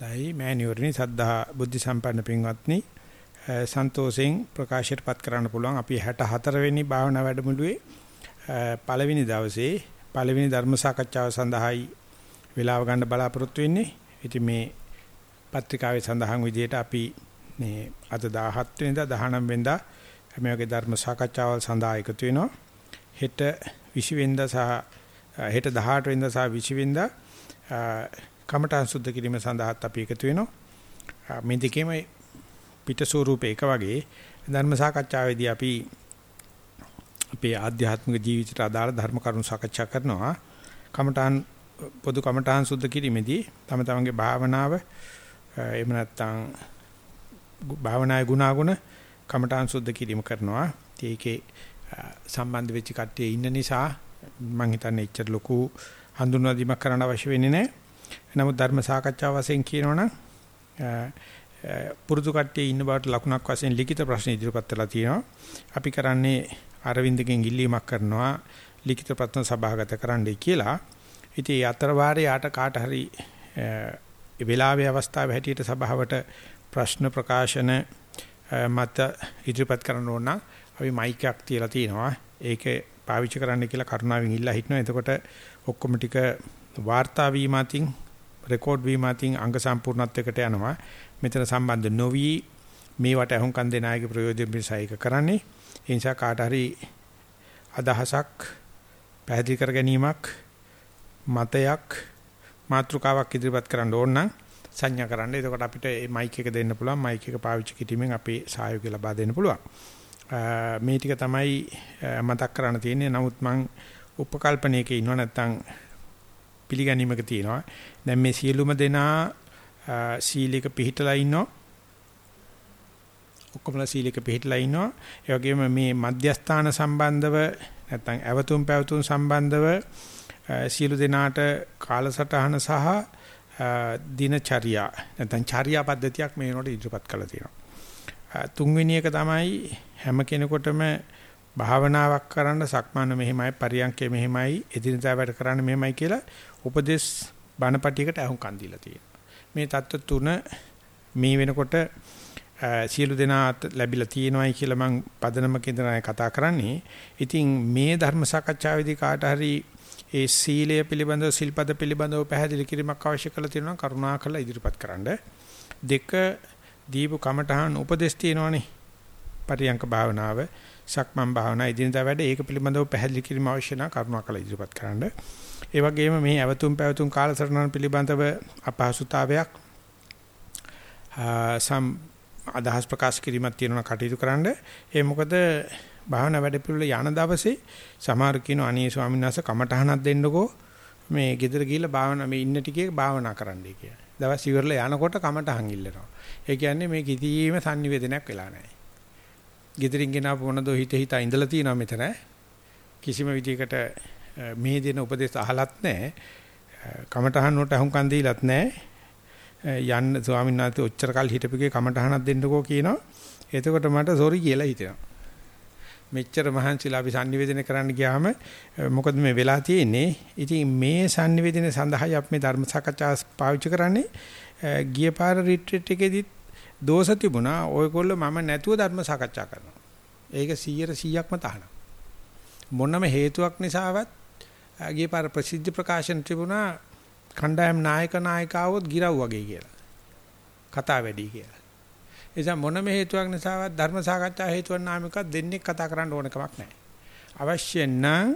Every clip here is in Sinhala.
දයි මෑණියෝනි සද්ධා බුද්ධ සම්පන්න පින්වත්නි සන්තෝෂෙන් ප්‍රකාශයටපත් කරන්න පුළුවන් අපි 64 වෙනි භාවනා වැඩමුළුවේ පළවෙනි දවසේ පළවෙනි ධර්ම සාකච්ඡාව සඳහායි වේලාව ගන්න බලාපොරොත්තු වෙන්නේ. ඉතින් මේ පත්‍රිකාවේ සඳහන් විදිහට අපි මේ අද 17 වෙනිදා 19 වෙනිදා මේ වගේ ධර්ම සාකච්ඡාවල් සඳහා එකතු වෙනවා. හෙට 20 වෙනිදා සහ හෙට 18 වෙනිදා සහ 20 වෙනිදා කමඨාන් සුද්ධ කිරීම සඳහාත් අපි එකතු වෙනවා. මේ දෙකේම පිට ස්වරූපේ එක වගේ ධර්ම සාකච්ඡාවේදී අපි අපේ ආධ්‍යාත්මික ජීවිතයට අදාළ ධර්ම කරුණු සාකච්ඡා කරනවා. කමඨාන් පොදු කමඨාන් සුද්ධ කිරීමේදී තම තමන්ගේ භාවනාව එහෙම නැත්නම් භාවනායේ ගුණාගුණ කමඨාන් සුද්ධ කිරීම කරනවා. ඒකේ සම්බන්ධ වෙච්ච කට්ටිය ඉන්න නිසා මම හිතන්නේ එච්චර ලොකු හඳුන්වා දීමක් කරන්න අවශ්‍ය වෙන්නේ නැහැ. නමුත් ධර්ම සාකච්ඡා වශයෙන් කියනවනම් පුරුදු කට්ටිය ඉන්න බවට ලකුණක් වශයෙන් ලිඛිත ප්‍රශ්න ඉදිරිපත් කරලා තියෙනවා. අපි කරන්නේ අරවින්දගෙන් ඉල්ලීමක් කරනවා ලිඛිත ප්‍රශ්න සභාගත කරන්නයි කියලා. ඉතින් ඒ අතර වාරේ යාට කාට හරි ඒ වෙලාවේ අවස්ථාවේ හැටියට සභාවට ප්‍රශ්න ප්‍රකාශන මත ඉදිරිපත් කරන්න ඕන නම් අපි මයික් එකක් තියලා තිනවා. ඒකේ පාවිච්චි කරන්න කියලා කරුණාවෙන් ඉල්ලා හිටනවා. එතකොට ඔක්කොම ටික වාර්තා වීම අතින් රෙකෝඩ් වීම අතින් අංග සම්පූර්ණත්වයකට යනවා. මෙතන සම්බන්ධ නොවි මේවට අහුම්කම් දෙන අයගේ ප්‍රයෝජන පිණිස ඒක කරන්නේ. ඒ නිසා කාට හරි අදහසක් පැහැදිලි කර ගැනීමක් මතයක් මාතෘකාවක් ඉදිරිපත් කරන්න ඕන නම් සංඥා කරන්න. එතකොට අපිට මේ මයික් එක දෙන්න පුළුවන්. මයික් එක පාවිච්චි කිරීමෙන් අපේ සහයෝගය ලබා දෙන්න පුළුවන්. මේ ටික තමයි මතක් කරන්න තියෙන්නේ. නමුත් මම උපකල්පනයක ඉන්නව නැත්නම් පිළිගැනීමක තියෙනවා. දැන් මේ සියලුම දෙනා සීලයක පිළිහිටලා ඉන්නවා. ඔක්කොමලා සීලයක පිළිහිටලා ඉන්නවා. ඒ වගේම මේ මධ්‍යස්ථාන සම්බන්ධව නැත්නම් ඇවතුම් පැවතුම් සම්බන්ධව සියලු දෙනාට කාලසටහන සහ දිනචර්යා නැත්නම් චර්යා පද්ධතියක් මේ වෙනකොට ඉදිරිපත් කරලා තියෙනවා. තුන්වෙනි එක තමයි හැම කෙනෙකුටම භාවනාවක් කරන්න සක්මන මෙහෙමයි පරියන්කේ මෙහෙමයි එදිනදා වැඩ කරන්න මෙහෙමයි කියලා උපදේශ බණපටියකට අහුම්කන් දීලා තියෙනවා. මේ தত্ত্ব තුන මේ වෙනකොට සියලු දෙනා ලැබිලා තියෙනවායි කියලා මම පදනමක ඉඳලා කතා කරන්නේ. ඉතින් මේ ධර්ම සාකච්ඡාවේදී කාට හරි ඒ සීලය පිළිබඳව සිල්පද පිළිබඳව පැහැදිලි කිරීමක් අවශ්‍ය කරලා තියෙනවා කරුණා කරලා ඉදිරිපත් කරන්න. දෙක දීපු කමඨහන් උපදේශ තියෙනවනේ. පරියංක භාවනාව සක්මන් භාවනා, ඉදිනදා වැඩ ඒක පිළිබඳව පැහැදිලි කිරීම අවශ්‍ය නම් කරුණාකරලා ඉදිරිපත් කරන්න. ඒ වගේම මේ අවතුම් පැවතුම් කාලසටහන පිළිබඳව අපහසුතාවයක් සම් අදහස් ප්‍රකාශ කිරීමක් තියෙනවා කටයුතු කරන්න. ඒ මොකද භාවනා වැඩ පිළිවෙල යන දවසේ සමහර කියන අනේ ස්වාමීන් වහන්සේ කමටහනක් දෙන්නකෝ මේ ගෙදර ගිහිල්ලා භාවනා මේ ඉන්න ටිකේ භාවනා කරන්නයි කියලා. දවස් ඉවරලා යනකොට කමටහන් ඉල්ලනවා. ඒ කියන්නේ මේ කිසිම sannivedanayak වෙලා නැහැ. ගෙදරින් ගෙන ආපු මොනදෝ හිත හිත ඉඳලා තියෙනවා මෙතන. කිසිම විදිහකට මේ දෙන උපදේශ අහලත් නැහැ. කමටහන් වලට අහුම්කන් දීලත් නැහැ. යන්න ස්වාමීන් වහන්සේ ඔච්චර කල් හිටපුගේ කමටහනක් දෙන්නකෝ කියනවා. එතකොට මට සෝරි කියලා හිතෙනවා. මෙච්චර මහන්සිලා අපි sannivedana කරන්න ගියාම මොකද මේ වෙලා තියෙන්නේ? ඉතින් මේ sannivedana සඳහායි අපි මේ ධර්ම සාකච්ඡා පාවිච්චි කරන්නේ. ගිය පාර රිට්‍රීට් එකේදීත් දෝෂ තිබුණා. ඔයගොල්ලෝ මම නැතුව ධර්ම සාකච්ඡා කරනවා. ඒක 100%ක්ම තහනම්. මොනම හේතුවක් නිසාවත් ගිය පාර ප්‍රසිද්ධ ප්‍රකාශන තිබුණා කණ්ඩායම් නායක නායිකාවොත් ගිරව් වගේ කියලා. කතා වැඩි කියලා. එනිසා මොනම හේතුවක් නිසාවත් ධර්ම සාකච්ඡා හේතුවක් නාමකක් දෙන්නේ කතා කරන්න ඕන කමක් නැහැ. අවශ්‍ය නම්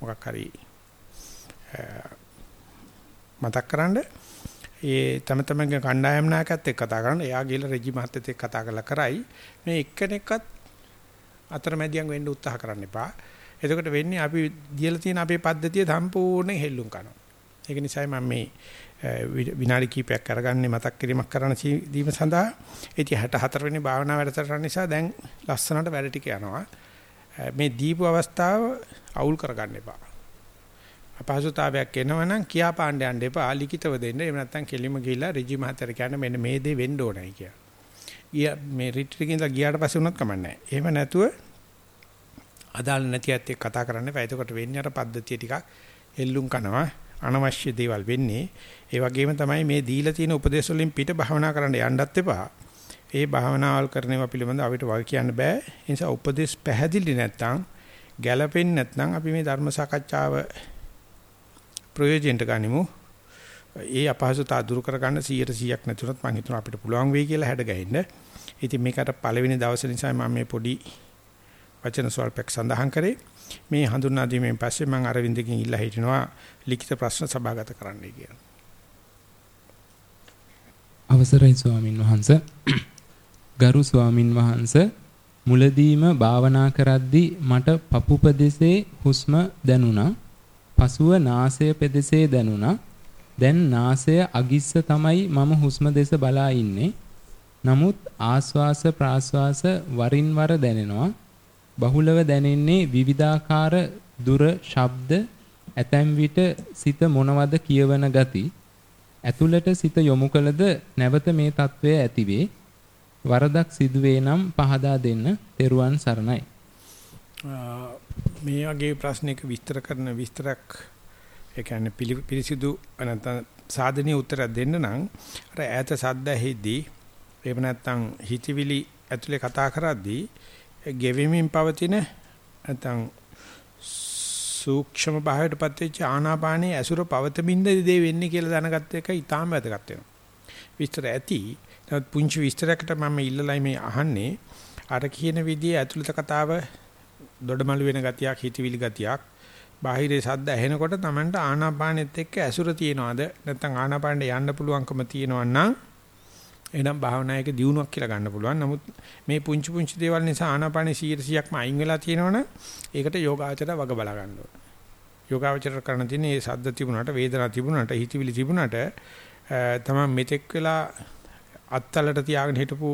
මොකක් හරි මතක් කරන්න ඒ තම තමන්ගේ කණ්ඩායම් නායකත් එක්ක කතා කරන්න. එයා ගිහලා රෙජි මහත්තයත් එක්ක කතා කරලා කරයි. මේ එක්කෙනෙක්වත් අතරමැදියන් වෙන්න උත්සාහ කරන්න එපා. එතකොට වෙන්නේ අපි දියලා තියෙන අපේ පද්ධතිය සම්පූර්ණයෙන් හෙල්ලුම් කරනවා. ඒක නිසායි මම මේ විනාඩි කිහිපයක් අරගන්නේ මතක් කිරීමක් කරන්න දීම සඳහා. ඉතින් 64 වෙනි භාවනා වැඩසටහන නිසා දැන් ලස්සනට වැඩ ටික යනවා. මේ දීපු අවස්ථාව අවුල් කරගන්න එපා. අපහසුතාවයක් එනවනම් කියා පාණ්ඩ යන්න එපා. ලිඛිතව දෙන්න. එහෙම නැත්නම් කෙලිම ගිහිල්ලා රෙජි මහත්තයා කියන්නේ මෙන්න මේ දේ වෙන්න ඕනයි කියලා. ගියා මේ රිට්‍රීට් එකකින් ගියාට පස්සේ වුණත් කමක් නැහැ. එහෙම නැතුව අදාළ නැති ඇත්තෙක් කතා කරන්න එපා. එතකොට වෙන්නේ අර පද්ධතිය ටිකක් හෙල්ලුම් කරනවා. අනවශ්‍ය දේවල් වෙන්නේ. ඒ වගේම තමයි මේ දීලා තියෙන උපදේශ වලින් පිට භාවනා කරන්න යන්නත් එපා. ඒ භාවනාවල් කරන ඒවා පිළිබඳව අපිට වග කියන්න බෑ. ඒ නිසා උපදේශ පැහැදිලි නැත්නම් ගැළපෙන්නේ නැත්නම් අපි මේ ධර්ම සාකච්ඡාව ප්‍රයෝජනෙට ගනිමු. ඒ අපහසුතාව දුරු කරගන්න 100%ක් නැතුණත් මම හිතනවා අපිට පුළුවන් වෙයි කියලා හැඩ ගැහෙන්න. ඉතින් මේකට පළවෙනි දවසේ නිසා මම මේ පොඩි වචන ස්වල්පයක් සඳහන් කරේ. මේ හඳුන්වා දීමෙන් පස්සේ මම අරවින්දකින් ඉල්ලා හිටිනවා ලිඛිත ප්‍රශ්න සභාගත කරන්නයි කියලා. අවසරයි ස්වාමින් වහන්සේ. ගරු ස්වාමින් වහන්සේ මුලදීම භාවනා කරද්දී මට පපු ප්‍රදේශයේ හුස්ම දැනුණා. පසුව නාසය පෙදෙසේ දැනුණා. දැන් නාසය අගිස්ස තමයි මම හුස්ම දෙස බලා ඉන්නේ. නමුත් ආස්වාස ප්‍රාස්වාස වරින් වර දැනෙනවා. බහුලව දැනෙන්නේ විවිධාකාර දුර ශබ්ද ඇතැම් විට සිත මොනවද කියවන ගති ඇතුළට සිත යොමු කළද නැවත මේ తත්වය ඇතිවේ වරදක් සිදුවේ නම් පහදා දෙන්න තෙරුවන් සරණයි මේ වගේ ප්‍රශ්නයක විස්තර කරන විස්තරක් ඒ කියන්නේ පිළිසිදු නැත්නම් සාධනීය උත්තරයක් දෙන්න නම් අර ඈත සද්ද ඇහිදී එහෙම නැත්නම් හිතවිලි ඇතුලේ කතා කරද්දී ගෙවෙමින් පවතින නැත්නම් සූක්ෂම භාවයටපත් වෙච්ච ආනාපානයේ ඇසුර පවතමින්ද දේ වෙන්නේ කියලා දැනගත්ත එක ඊටාම වැදගත් වෙනවා. විස්තර ඇති. නමුත් පුංචි විස්තරයකට මම ඉල්ලලයි මේ අහන්නේ. අර කියන විදිහේ ඇතුළත කතාව දොඩමළු වෙන ගතියක්, හිතවිලි ගතියක්, බාහිරේ සද්ද ඇහෙනකොට Tamanට ආනාපානෙත් එක්ක ඇසුර තියනවාද? නැත්නම් ආනාපානෙ යන්න පුළුවන්කම තියනවා නම් එහෙනම් භාවනායක දියුණුවක් කියලා ගන්න පුළුවන්. නමුත් මේ පුංචි පුංචි දේවල් නිසා ආනාපානෙ 100%ක්ම අයින් වෙලා තියෙනවනේ ඒකට යෝගාචර වග බලා ගන්න ඕන. යෝගාචර කරන දිනේ මේ සද්ද තිබුණාට වේදනා තිබුණාට හිතවිලි තිබුණාට තමයි මෙතෙක් වෙලා අත්තලට තියාගෙන හිටපු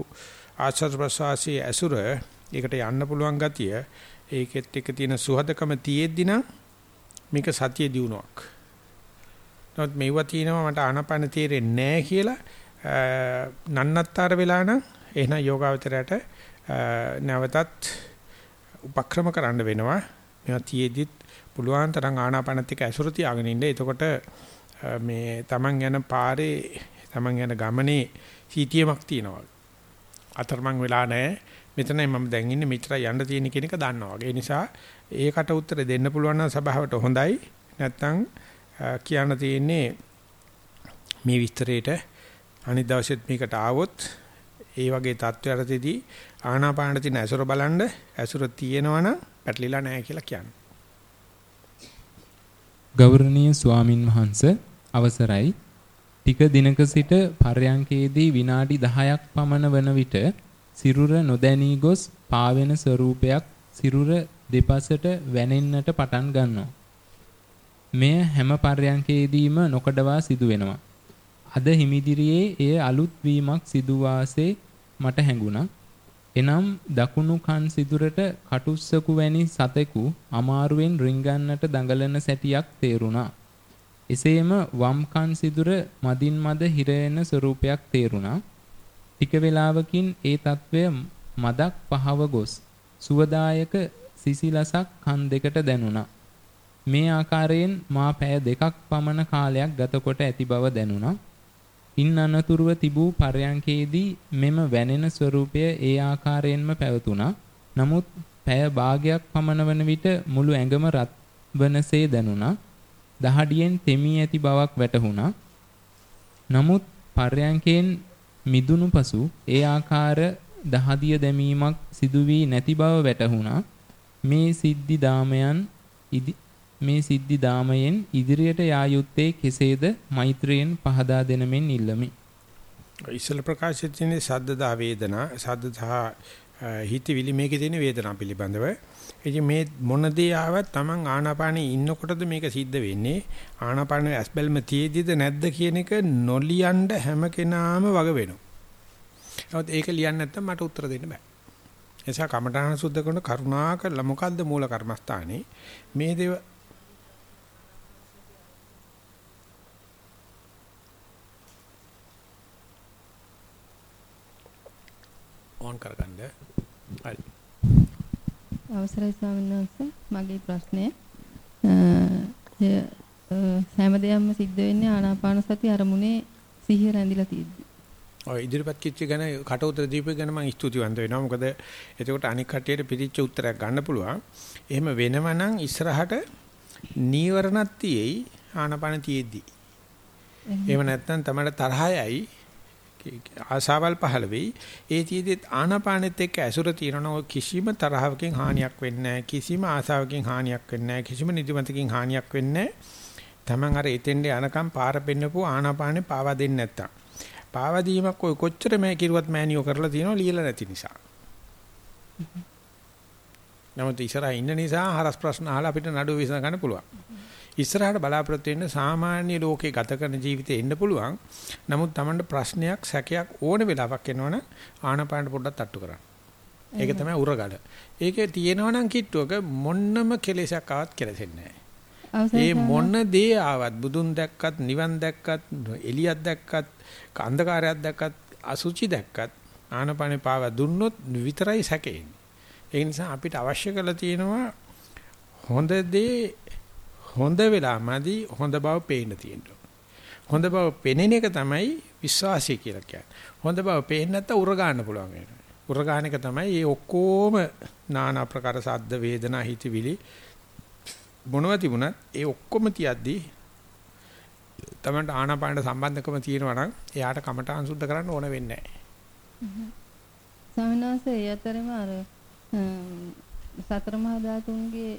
ආශ්‍රද ප්‍රසවාසී ඇසුර ඒකට යන්න පුළුවන් ගතිය ඒකෙත් එක තියෙන සුහදකම තියෙද්දි නම් මේක සතිය දියුණුවක්. නමුත් මේවා තියෙනවා මට ආනාපාන තේරෙන්නේ නැහැ කියලා නන්නත්තර වෙලා නම් එහෙනම් යෝගාවචරයට නැවතත් උපක්‍රම කරන්න වෙනවා. මේවා තියේදිත් පුළුවන් තරම් ආනාපානත් එක්ක ඇසුර තියාගෙන ඉන්න. එතකොට මේ Taman යන පාරේ Taman යන ගමනේ සීතියමක් තියෙනවා. අතරමං වෙලා නැහැ. මෙතනයි මම දැන් ඉන්නේ මෙච්චර යන්න තියෙන කියන එක දන්නවා. ඒ නිසා ඒකට උත්තර දෙන්න පුළුවන් නම් සභාවට හොඳයි. නැත්නම් කියන්න තියෙන්නේ මේ විස්තරේට අනිත් දවසෙත් මේකට ආවොත් ඒ වගේ තත්ත්වයකදී ආනාපාන තියෙන ඇසුර බලන්න ඇසුර තියෙනවනම් පැටලිලා නැහැ කියලා කියන්නේ. ගෞරවනීය ස්වාමින් වහන්සේ අවසරයි ටික දිනක සිට පර්යංකේදී විනාඩි 10ක් පමණ වන විට සිරුර නොදැනී ගොස් පාවෙන ස්වරූපයක් සිරුර දෙපසට වැනෙන්නට පටන් ගන්නවා. මෙය හැම පර්යංකේදීම නොකඩවා සිදු වෙනවා. අද හිමිදිරියේ එය අලුත් වීමක් සිදු වාසේ මට හැඟුණා. එනම් දකුණු කන් සිදුරට කටුස්සකු වැනි සතෙකු අමාරුවෙන් රිංගන්නට දඟලන සැටියක් තේරුණා. එසේම වම් කන් සිදුර මදින් මද හිරෙන ස්වරූපයක් තේරුණා. ටික වේලාවකින් ඒ తත්වය මදක් පහව ගොස් සුවදායක සිසිලසක් කන් දෙකට දැනුණා. මේ ආකාරයෙන් මා පැය දෙකක් පමණ කාලයක් ගතකොට ඇති බව දැනුණා. ඉන් අනතුරුව තිබූ පරයන්කේදී මෙම වැනෙන ස්වરૂපය ඒ ආකාරයෙන්ම පැවතුණා. නමුත් පැය භාගයක් පමණ වන විට මුළු ඇඟම රත් වනසේ දැනුණා. දහඩියෙන් තෙමී ඇති බවක් වැටහුණා. නමුත් පරයන්කෙන් මිදුණු පසු ඒ ආකාර දහදිය දැමීමක් සිදු වී නැති බව වැටහුණා. මේ සිද්ධි දාමයන් මේ සිද්ධි දාමයෙන් ඉදිරියට යා යුත්තේ කෙසේද මෛත්‍රියෙන් පහදා දෙනමින් ඉල්ලමි. ඉස්සල ප්‍රකාශිත තියෙන සද්ද දා වේදනා සද්ද සහ හිතවිලි මේකේ තියෙන වේදනා පිළිබඳව. ඉතින් මේ මොන දේ ආවත් Taman ආනාපානේ ඉන්නකොටද මේක සිද්ධ වෙන්නේ ආනාපානේ ඇස්බල්ම තියේදිද නැද්ද කියන එක නොලියන්න හැම කෙනාම වග වෙනවා. නමුත් ඒක ලියන්න නැත්නම් මට උත්තර දෙන්න බෑ. එසා කමඨාන සුද්ධ කරන කරුණාකර මොකද්ද මූල කර්මස්ථානේ මේ දේව ඕන් කරගන්න. හරි. අවසරයි ස්වාමීන් වහන්සේ මගේ ප්‍රශ්නය හැම දෙයක්ම සිද්ධ වෙන්නේ ආනාපාන සති අරමුණේ සිහිය රැඳිලා තියෙද්දි. ඔය ඉදිරිපත් කිච්ච ගැන කට උතර දීපේ ගැන මම ස්තුතිවන්ත වෙනවා. මොකද එතකොට අනික් කටියට පිටිච්ච උත්තරයක් ගන්න පුළුවන්. එහෙම වෙනව නම් ඉස්සරහට නීවරණත් තියෙයි ආනාපාන තියෙද්දි. එහෙම නැත්නම් තමයි තරහයයි ආසාවල් පහළ වෙයි. ඒ තියේදී ආනාපානෙත් එක්ක ඇසුර තියෙනවා කිසිම තරහවකින් හානියක් වෙන්නේ. කිසිම ආසාවකින් හානියක් වෙන්නේ. කිසිම නිදිමතකින් හානියක් වෙන්නේ. Taman අර එතෙන්ට යනකම් පාර පෙන්නපු ආනාපානෙ පාවා දෙන්නේ නැත්තම්. පාවා දීමක් ඔය කොච්චර මේ කිරුවත් මෑනියෝ කරලා තියෙනවා ලියලා නැති නිසා. නමුත් ඉස්සරහා ඉන්න නිසා හරස් ප්‍රශ්න අහලා අපිට නඩුව විසඳ ගන්න පුළුවන්. ඉස්සරහට බලාපොරොත්තු වෙන්න සාමාන්‍ය ලෝකේ ගත කරන ජීවිතේ එන්න පුළුවන්. නමුත් Tamanට ප්‍රශ්නයක් සැකයක් ඕන වෙලාවක් එනවනම් ආනපාන පොඩ්ඩක් තට්ටු කරන්න. ඒක තමයි උරගල. ඒකේ තියෙනවනම් කිට්ටුවක මොන්නම කෙලෙසක් ආවත් කෙලෙසෙන්නේ. ඒ මොන දේ ආවත් බුදුන් දැක්කත් නිවන් දැක්කත් එලියක් දැක්කත් අන්ධකාරයක් දැක්කත් අසුචි දැක්කත් ආනපනේ පාව දුන්නොත් විතරයි සැකෙන්නේ. ඒ නිසා අපිට අවශ්‍ය කරලා තියෙනවා හොඳ දේ හොඳ වෙලාමදි හොඳ බව පේන්න තියෙනවා. හොඳ බව පෙනෙන එක තමයි විශ්වාසය කියලා කියන්නේ. හොඳ බව පේන්නේ නැත්නම් උර ගන්න පුළුවන් වෙනවා. උර ගන්න එක තමයි මේ ඔක්කොම নানা ප්‍රකාර සද්ද වේදනා හිතවිලි මොනවා තිබුණත් ඒ ඔක්කොම තියද්දී තමන්ට ආනාපානට සම්බන්ධකම තියෙනවා නම් එයාට කමඨාන් සුද්ධ කරන්න ඕන වෙන්නේ නැහැ. ස්වාමිනාස ඒ අතරම අර සතර මහා ධාතුන්ගේ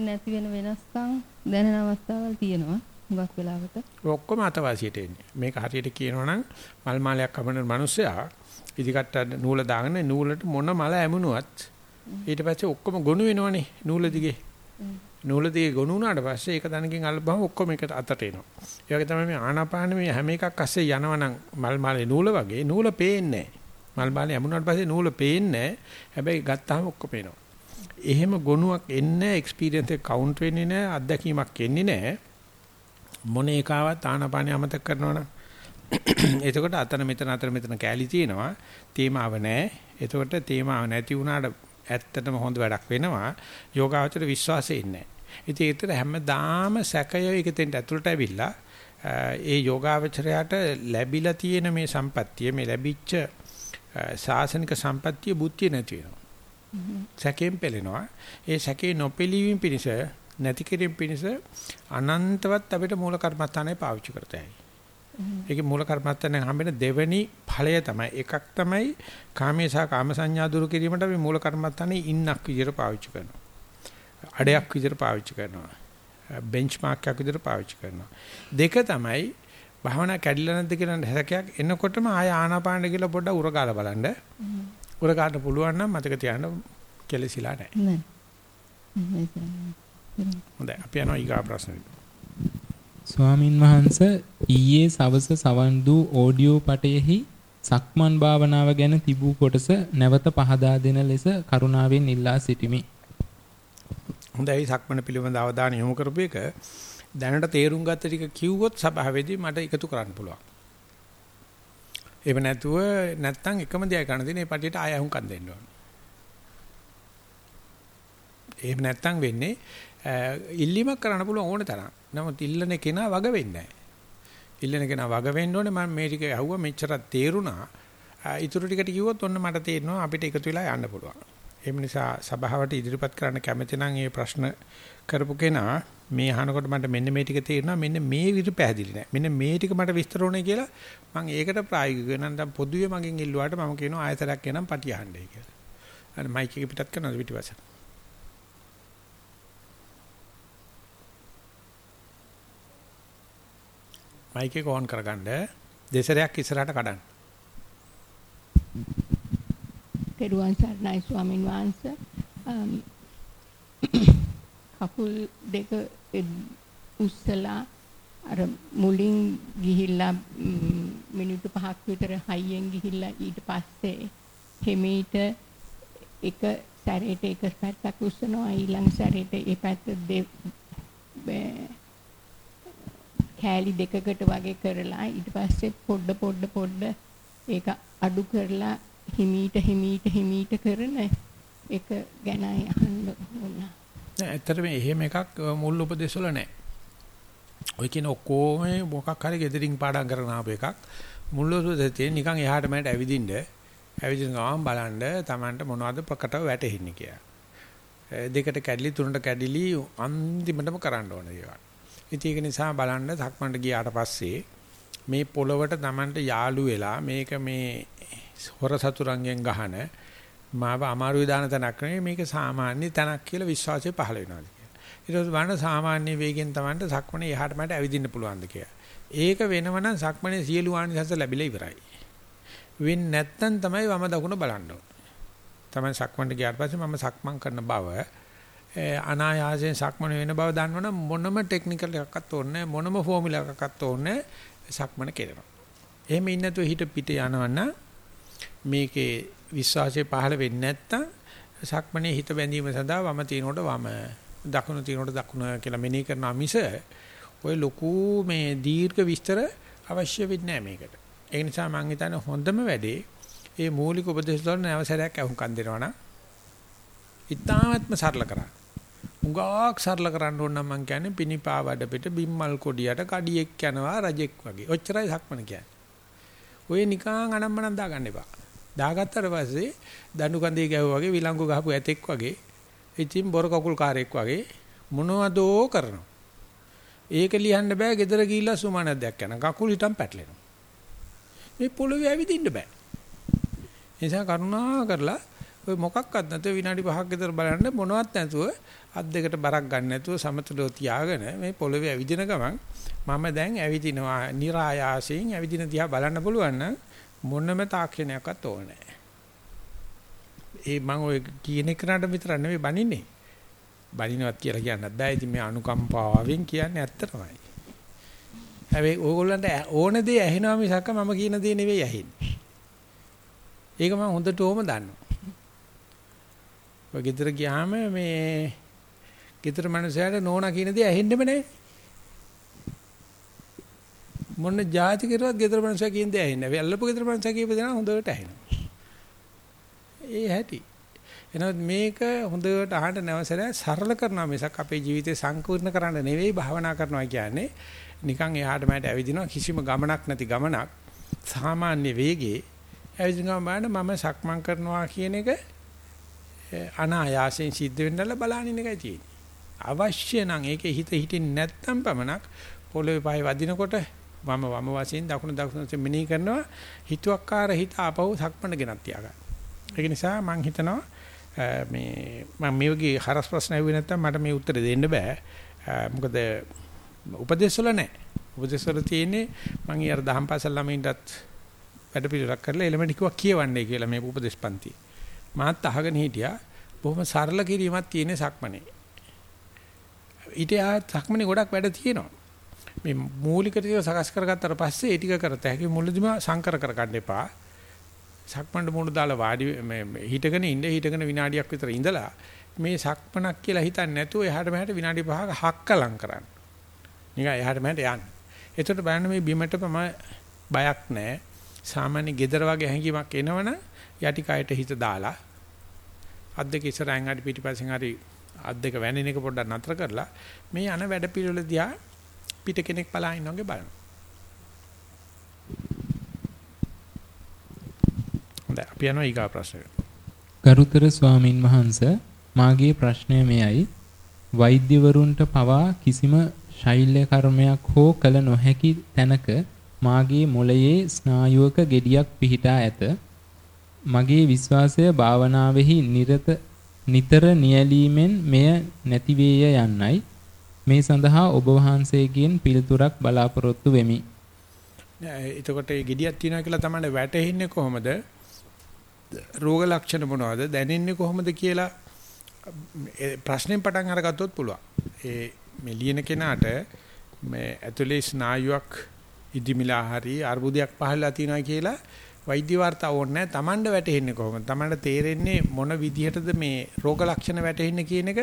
නැති වෙන වෙනස්කම් දැනෙන අවස්ථාවල් තියෙනවා හුඟක් වෙලාවට. ඔක්කොම අතවාසියට එන්නේ. මේක හරියට කියනවා නම් මල් මාලයක් කපන මිනිස්සයා ඉදිකට නූල දාගෙන නූලට මොන මල ඇමුණුවත් ඊට පස්සේ ඔක්කොම ගොනු වෙනවනේ නූල දිගේ. නූල දිගේ ගොනු වුණාට පස්සේ ඒක දණකින් අල්ලපුවම ඔක්කොම එකට අතට එනවා. ඒ වගේ තමයි මේ ආනාපාන මේ හැම එකක් අස්සේ යනවනම් මල් මාලේ නූල වගේ නූල පේන්නේ නැහැ. මල් මාලේ ඇමුණාට පස්සේ නූල පේන්නේ නැහැ. හැබැයි ගත්තාම ඔක්කොම පේනවා. එහෙම ගොනුවක් එන්නේ එක්ස්පීරියන්ස් එක කවුන්ට් වෙන්නේ නැහැ අත්දැකීමක් එන්නේ නැහැ. මොන එකාවත් ආනපානිය අමතක කරනවනම් එතකොට අතන මෙතන අතන මෙතන කෑලි තියෙනවා. තේමාව නැහැ. එතකොට තේමාව නැති වුණාට ඇත්තටම හොඳ වැඩක් වෙනවා. යෝගාවචර විශ්වාසෙ ඉන්නේ ඉතින් ඒතර හැමදාම සැකය එකතෙන්ට ඇතුළට ඇවිල්ලා ඒ යෝගාවචරයට ලැබිලා තියෙන මේ සම්පත්තිය මේ ලැබිච්ච සාසනික සම්පත්තිය බුද්ධිය නැති වෙනවා. සැකයෙන් පෙළෙනවා. ඒ සැකේ නොපෙළීම පිණිස නැති කිරීම පිණිස අනන්තවත් අපිට මූල කර්මස්ථානය පාවිච්චි කරතයි. ඒකේ මූල කර්මස්ථානයෙන් හම්බෙන දෙවෙනි ඵලය තමයි එකක් තමයි කාමයේ සහ කාම සංඥා දුරු කිරීමට අපි මූල කර්මස්ථානේ ඉන්නක් විදිහට පාවිච්චි කරනවා. අඩයක් විදිහට පාවිච්චි කරනවා. බෙන්ච්මාර්ක් එකක් විදිහට පාවිච්චි කරනවා. දෙක තමයි භාවනා කැඩිලා නැද්ද කියලා හැසකයක් එනකොටම ආය ආනාපාන කියලා පොඩ්ඩක් උරගාලා බලන්න. උර ගන්න පුළුවන් නම් මතක තියාගන්න කෙලසිලා නැහැ. හොඳයි අපි යනවා ඊගා ප්‍රශ්නෙට. ස්වාමින් වහන්සේ ඊයේ සවස සවන් දූ ඔඩියෝ පටයෙහි සක්මන් භාවනාව ගැන තිබූ කොටස නැවත පහදා දෙන ලෙස කරුණාවෙන් ඉල්ලා සිටිමි. හොඳයි සක්මන පිළිබඳ අවධානය යොමු කරපු එක දැනට තේරුම් ගත්ත ටික කිව්වොත් සභාවේදී මට එකතු කරන්න පුළුවන්. එහෙම නැතුව නැත්තම් එකම දෙයක් කරන්න දෙන මේ පටියට ආය අහුම්කම් දෙන්න ඕන. එහෙම නැත්තම් වෙන්නේ ඉල්ලීමක් කරන්න පුළුවන් ඕන තරම්. නමුත් ඉල්ලන කෙනා වග වෙන්නේ නැහැ. ඉල්ලන කෙනා වග වෙන්න ඕනේ මම මේ ටික ඇහුවා මෙච්චරක් තේරුණා. ඊටු ටිකට කිව්වොත් ඔන්න මට තේරෙනවා අපිට එකතු වෙලා යන්න පුළුවන්. ඒ නිසා සභාවට ඉදිරිපත් කරන්න කැමති නම් මේ ප්‍රශ්න කරපු කෙනා මේ අහනකොට මට මෙන්න මේ ටික තේරෙනවා මෙන්න මේ විදිහ පැහැදිලි නෑ මෙන්න මේ ටික මට විස්තර ඕනේ කියලා මම ඒකට ප්‍රායෝගිකව නම් පොදුවේ මගෙන් ඉල්ලුවාට මම කියනවා ආයතරයක් එනම් පටි අහන්නයි කියලා. අර මයික් එක පිටත් කරනවා පිටිපස්ස. මයික් එක ඔන් කරගන්න දෙසරයක් ඉස්සරහට කඩන්න. පෙරුවන් සර්ණයි ස්වාමින් වහන්සේ. කකුල් දෙක උස්සලා අර මුලින් ගිහිල්ලා මිනිත්තු 5ක් විතර හයියෙන් ගිහිල්ලා ඊට පස්සේ හිමීට එක සැරේට එක පැත්තක් උස්සනවා. ඊළඟ සැරේට ඒ පැත්ත කෑලි දෙකකට වගේ කරලා ඊට පස්සේ පොඩ පොඩ පොඩ ඒක අඩු කරලා හිමීට හිමීට හිමීට කරන එක ගැනයි අහන්න ඕන. නෑ ඇත්තටම එහෙම එකක් මුල් උපදේශ වල නෑ. ඔය කියන ඔක්කොම මොකක් හරි gedirin පාඩම් කරන ආපු එකක් මුල් උපදේශ තියෙන නිකන් එහාට මෙහාට ඇවිදින්න ඇවිදින ගමන් බලන්න Tamanට මොනවද ප්‍රකටව වැටෙන්නේ කියලා. දෙකට කැඩලි තුනට කැඩලි අන්තිමටම කරන්න ඕන ඒවා. ඉතින් ඒක නිසා බලන්න සක්මන්ට ගියාට පස්සේ මේ පොළවට Tamanට යාළු වෙලා මේක මේ හොර සතුරංගෙන් ගහන මාව අමාරු දාන තැනක් නෙවෙයි මේක සාමාන්‍ය තැනක් කියලා විශ්වාසය පහළ වෙනවා කියලා. ඊට පස්සේ බලන්න සාමාන්‍ය වේගෙන් Tamanට සක්මනේ එහාට මට ඇවිදින්න පුළුවන්ද කියලා. ඒක වෙනවනම් සක්මනේ සියලු ආනිසංස ලැබිලා ඉවරයි. වෙන්නේ නැත්නම් තමයි වම දකුණ බලන්න ඕන. තමයි සක්මන්ට ගියාට පස්සේ මම සක්මන් කරන බව අනායාසයෙන් සක්මන වෙන බව දන්නවනම් මොනම ටෙක්නිකල් එකක්වත් ඕනේ මොනම ෆෝමියුලා එකක්වත් ඕනේ සක්මන කෙරෙනවා. එහෙම ඉන්නේ නැතුව හිත පිට යනවනම් මේකේ විශ්වාසය පහළ වෙන්නේ නැත්තම් සක්මනේ හිත බැඳීම සඳහා වම තිනකොට වම දකුණු තිනකොට දකුණ කියලා මෙනෙහි කරනවා මිස ඔය ලොකු මේ දීර්ඝ විස්තර අවශ්‍ය වෙන්නේ නැහැ මේකට. ඒ නිසා මම හිතන්නේ හොඳම වැඩේ මේ මූලික උපදේශ වල නැවසරයක් අහුම්කම් දෙනවා නම් ඉතාමත්ම සරල කරා. උගාක් සරල කරන්න ඕන නම් මම කියන්නේ පිනිපා වඩ පිට බිම්මල් කොඩියට කඩියෙක් යනවා රජෙක් වගේ. ඔච්චරයි සක්මන කියන්නේ. ඔය නිකං අනම්මනම් දාගන්න එපා. දාගත්තට පස්සේ දඬු කඳේ ගැහුවා වගේ විලංගු ගහපු ඇතෙක් වගේ ඉතින් බොර කකුල් කාරයෙක් වගේ මොනවදෝ කරනවා. ඒක ලියන්න බෑ gedara ගිහිල්ලා සුමානක් යන කකුල් හිටන් පැටලෙනවා. මේ පොළවේ ඇවිදින්න බෑ. නිසා කරුණා කරලා ඔය මොකක්වත් නැතුව විනාඩි 5ක් විතර බලන්න මොනවත් නැතුව අත් දෙකට බරක් ගන්න නැතුව සමතලෝ තියාගෙන මේ පොළවේ ඇවිදින ගමන් මම දැන් ඇවිදිනවා નિરાයාසයෙන් ඇවිදින දිහා බලන්න පුළුවන් නම් මොනම තාක්ෂණයක්වත් ඕනේ ඒ මම ඔය කියන එකනට විතර නෙවෙයි බනින්නේ. බනිනවත් කියලා කියන්නත් බෑ. ඉතින් මේ අනුකම්පාවෙන් කියන්නේ ඇත්ත තමයි හැබැයි ඕගොල්ලන්ට ඕන දේ ඇහෙනවා මිසක් මම කියන දේ නෙවෙයි ඇහෙන්නේ. ඒක මම හොඳටම දන්නවා. ඔය ගෙදර ගියාම මේ ගෙදර මනුස්සයාට නෝනා කියන දේ ඇහෙන්නෙම නැහැ. මොන જાති කෙරුවත් ගෙදර මනුස්සයා කියන දේ ඇහෙන්නේ නැහැ. අල්ලපු ගෙදර මනුස්සයා කියපු දේ හොඳට ඇහෙනවා. ඒ හැටි. එනවත් මේක හොඳට අහන්න නැවසල සරල කරනවා මිසක් අපේ ජීවිතේ සංකීර්ණ කරන්න නෙවෙයි භාවනා කරනවා කියන්නේ නිකන් එහාට මෙහාට ඇවිදිනවා කිසිම ගමනක් නැති ගමනක් සාමාන්‍ය වේගේ ඇවිදිනවා මම සක්මන් කරනවා කියන එක අනායාසයෙන් සිද්ධ වෙන්නල බලහින්න එකයි තියෙන්නේ. අවශ්‍ය නම් ඒකේ හිත හිටින් නැත්තම් පමණක් පොළවේ පහේ වදිනකොට වම වම වශයෙන් දකුණු දකුණු වශයෙන් මෙනෙහි කරනවා හිතුවක්කාර හිත ආපහු සක්මණ ගෙනත් තියාගන්න. ඒක නිසා මම හිතනවා මේ මම මේ වගේ හරස් ප්‍රශ්න ඇහුවේ නැත්තම් මට මේ උත්තර දෙන්න බෑ. මොකද උපදේශ වල නැහැ. උපදේශ වල තියෙන්නේ මම ඊයර දහම් පාසල් ළමයින්ටත් වැඩ පිළිවෙලක් කරලා එලමෙඩි කිව්වා කියවන්නේ කියලා මේ උපදේශ පන්ති. මාත් අහගෙන හිටියා බොහොම සරල කිරීමක් තියෙන සක්මනේ. ඊට ආත් සක්මනේ ගොඩක් වැඩ තියෙනවා. මේ මූලික ටික සකස් කරගත්තට පස්සේ ඒ ටික කරත හැකි මුලදිම සංකර කරගන්න එපා. සක්මණේ මුණ දාලා වාඩි මේ හිටගෙන ඉන්න හිටගෙන විනාඩියක් විතර ඉඳලා මේ සක්මනක් කියලා හිතන්නේ නැතුව එහාට මෙහාට විනාඩි 5ක හක්කලම් කරන්න. නිකන් එහාට මෙහාට යන්න. එතකොට බලන්න මේ බිමට මම බයක් නැහැ. සාමාන්‍ය gedara වගේ හැඟීමක් එනවනම් යටි කයට හිත දාලා අත් දෙක ඉස්සරහින් හරි පිටිපස්සෙන් හරි අත් දෙක වැනෙන එක පොඩ්ඩක් නතර කරලා මේ යන වැඩ පිළිවෙල දිහා පිට කෙනෙක් බලා ඉන්නවගේ බලනවා. හොඳයි අපි යනවා ඊගා ප්‍රශ්නෙට. ගරුතර ස්වාමින් වහන්සේ මාගේ ප්‍රශ්නය මෙයයි වෛද්‍යවරුන්ට පවා කිසිම ශෛල්‍ය කර්මයක් හෝ කළ නොහැකි තැනක මාගේ මොළයේ ස්නායුවක gediyak පිහිටා ඇත මගේ විශ්වාසය භාවනාවෙහි නිරත නිතර නියැලීමෙන් මෙය නැතිවේය යන්නයි මේ සඳහා ඔබ වහන්සේගෙන් පිළිතුරක් බලාපොරොත්තු වෙමි. එතකොට මේ gediyak තියනවා කියලා තමයි වැටෙන්නේ කොහොමද? රෝග ලක්ෂණ මොනවද? දැනෙන්නේ කොහොමද කියලා ප්‍රශ්නෙන් පටන් අරගත්තොත් පුළුවන්. ඒ මේ ලියන කෙනාට මේ ඇතුලේ ස්නායුවක් ඉදිමිලා හරි අර්බුදයක් පහළලා තියෙනවා කියලා වෛද්‍ය වාර්තා ඕනේ නැහැ. Tamanda වැටෙන්නේ කොහොමද? Tamanda තේරෙන්නේ මොන විදිහටද මේ රෝග ලක්ෂණ වැටෙන්නේ කියන එක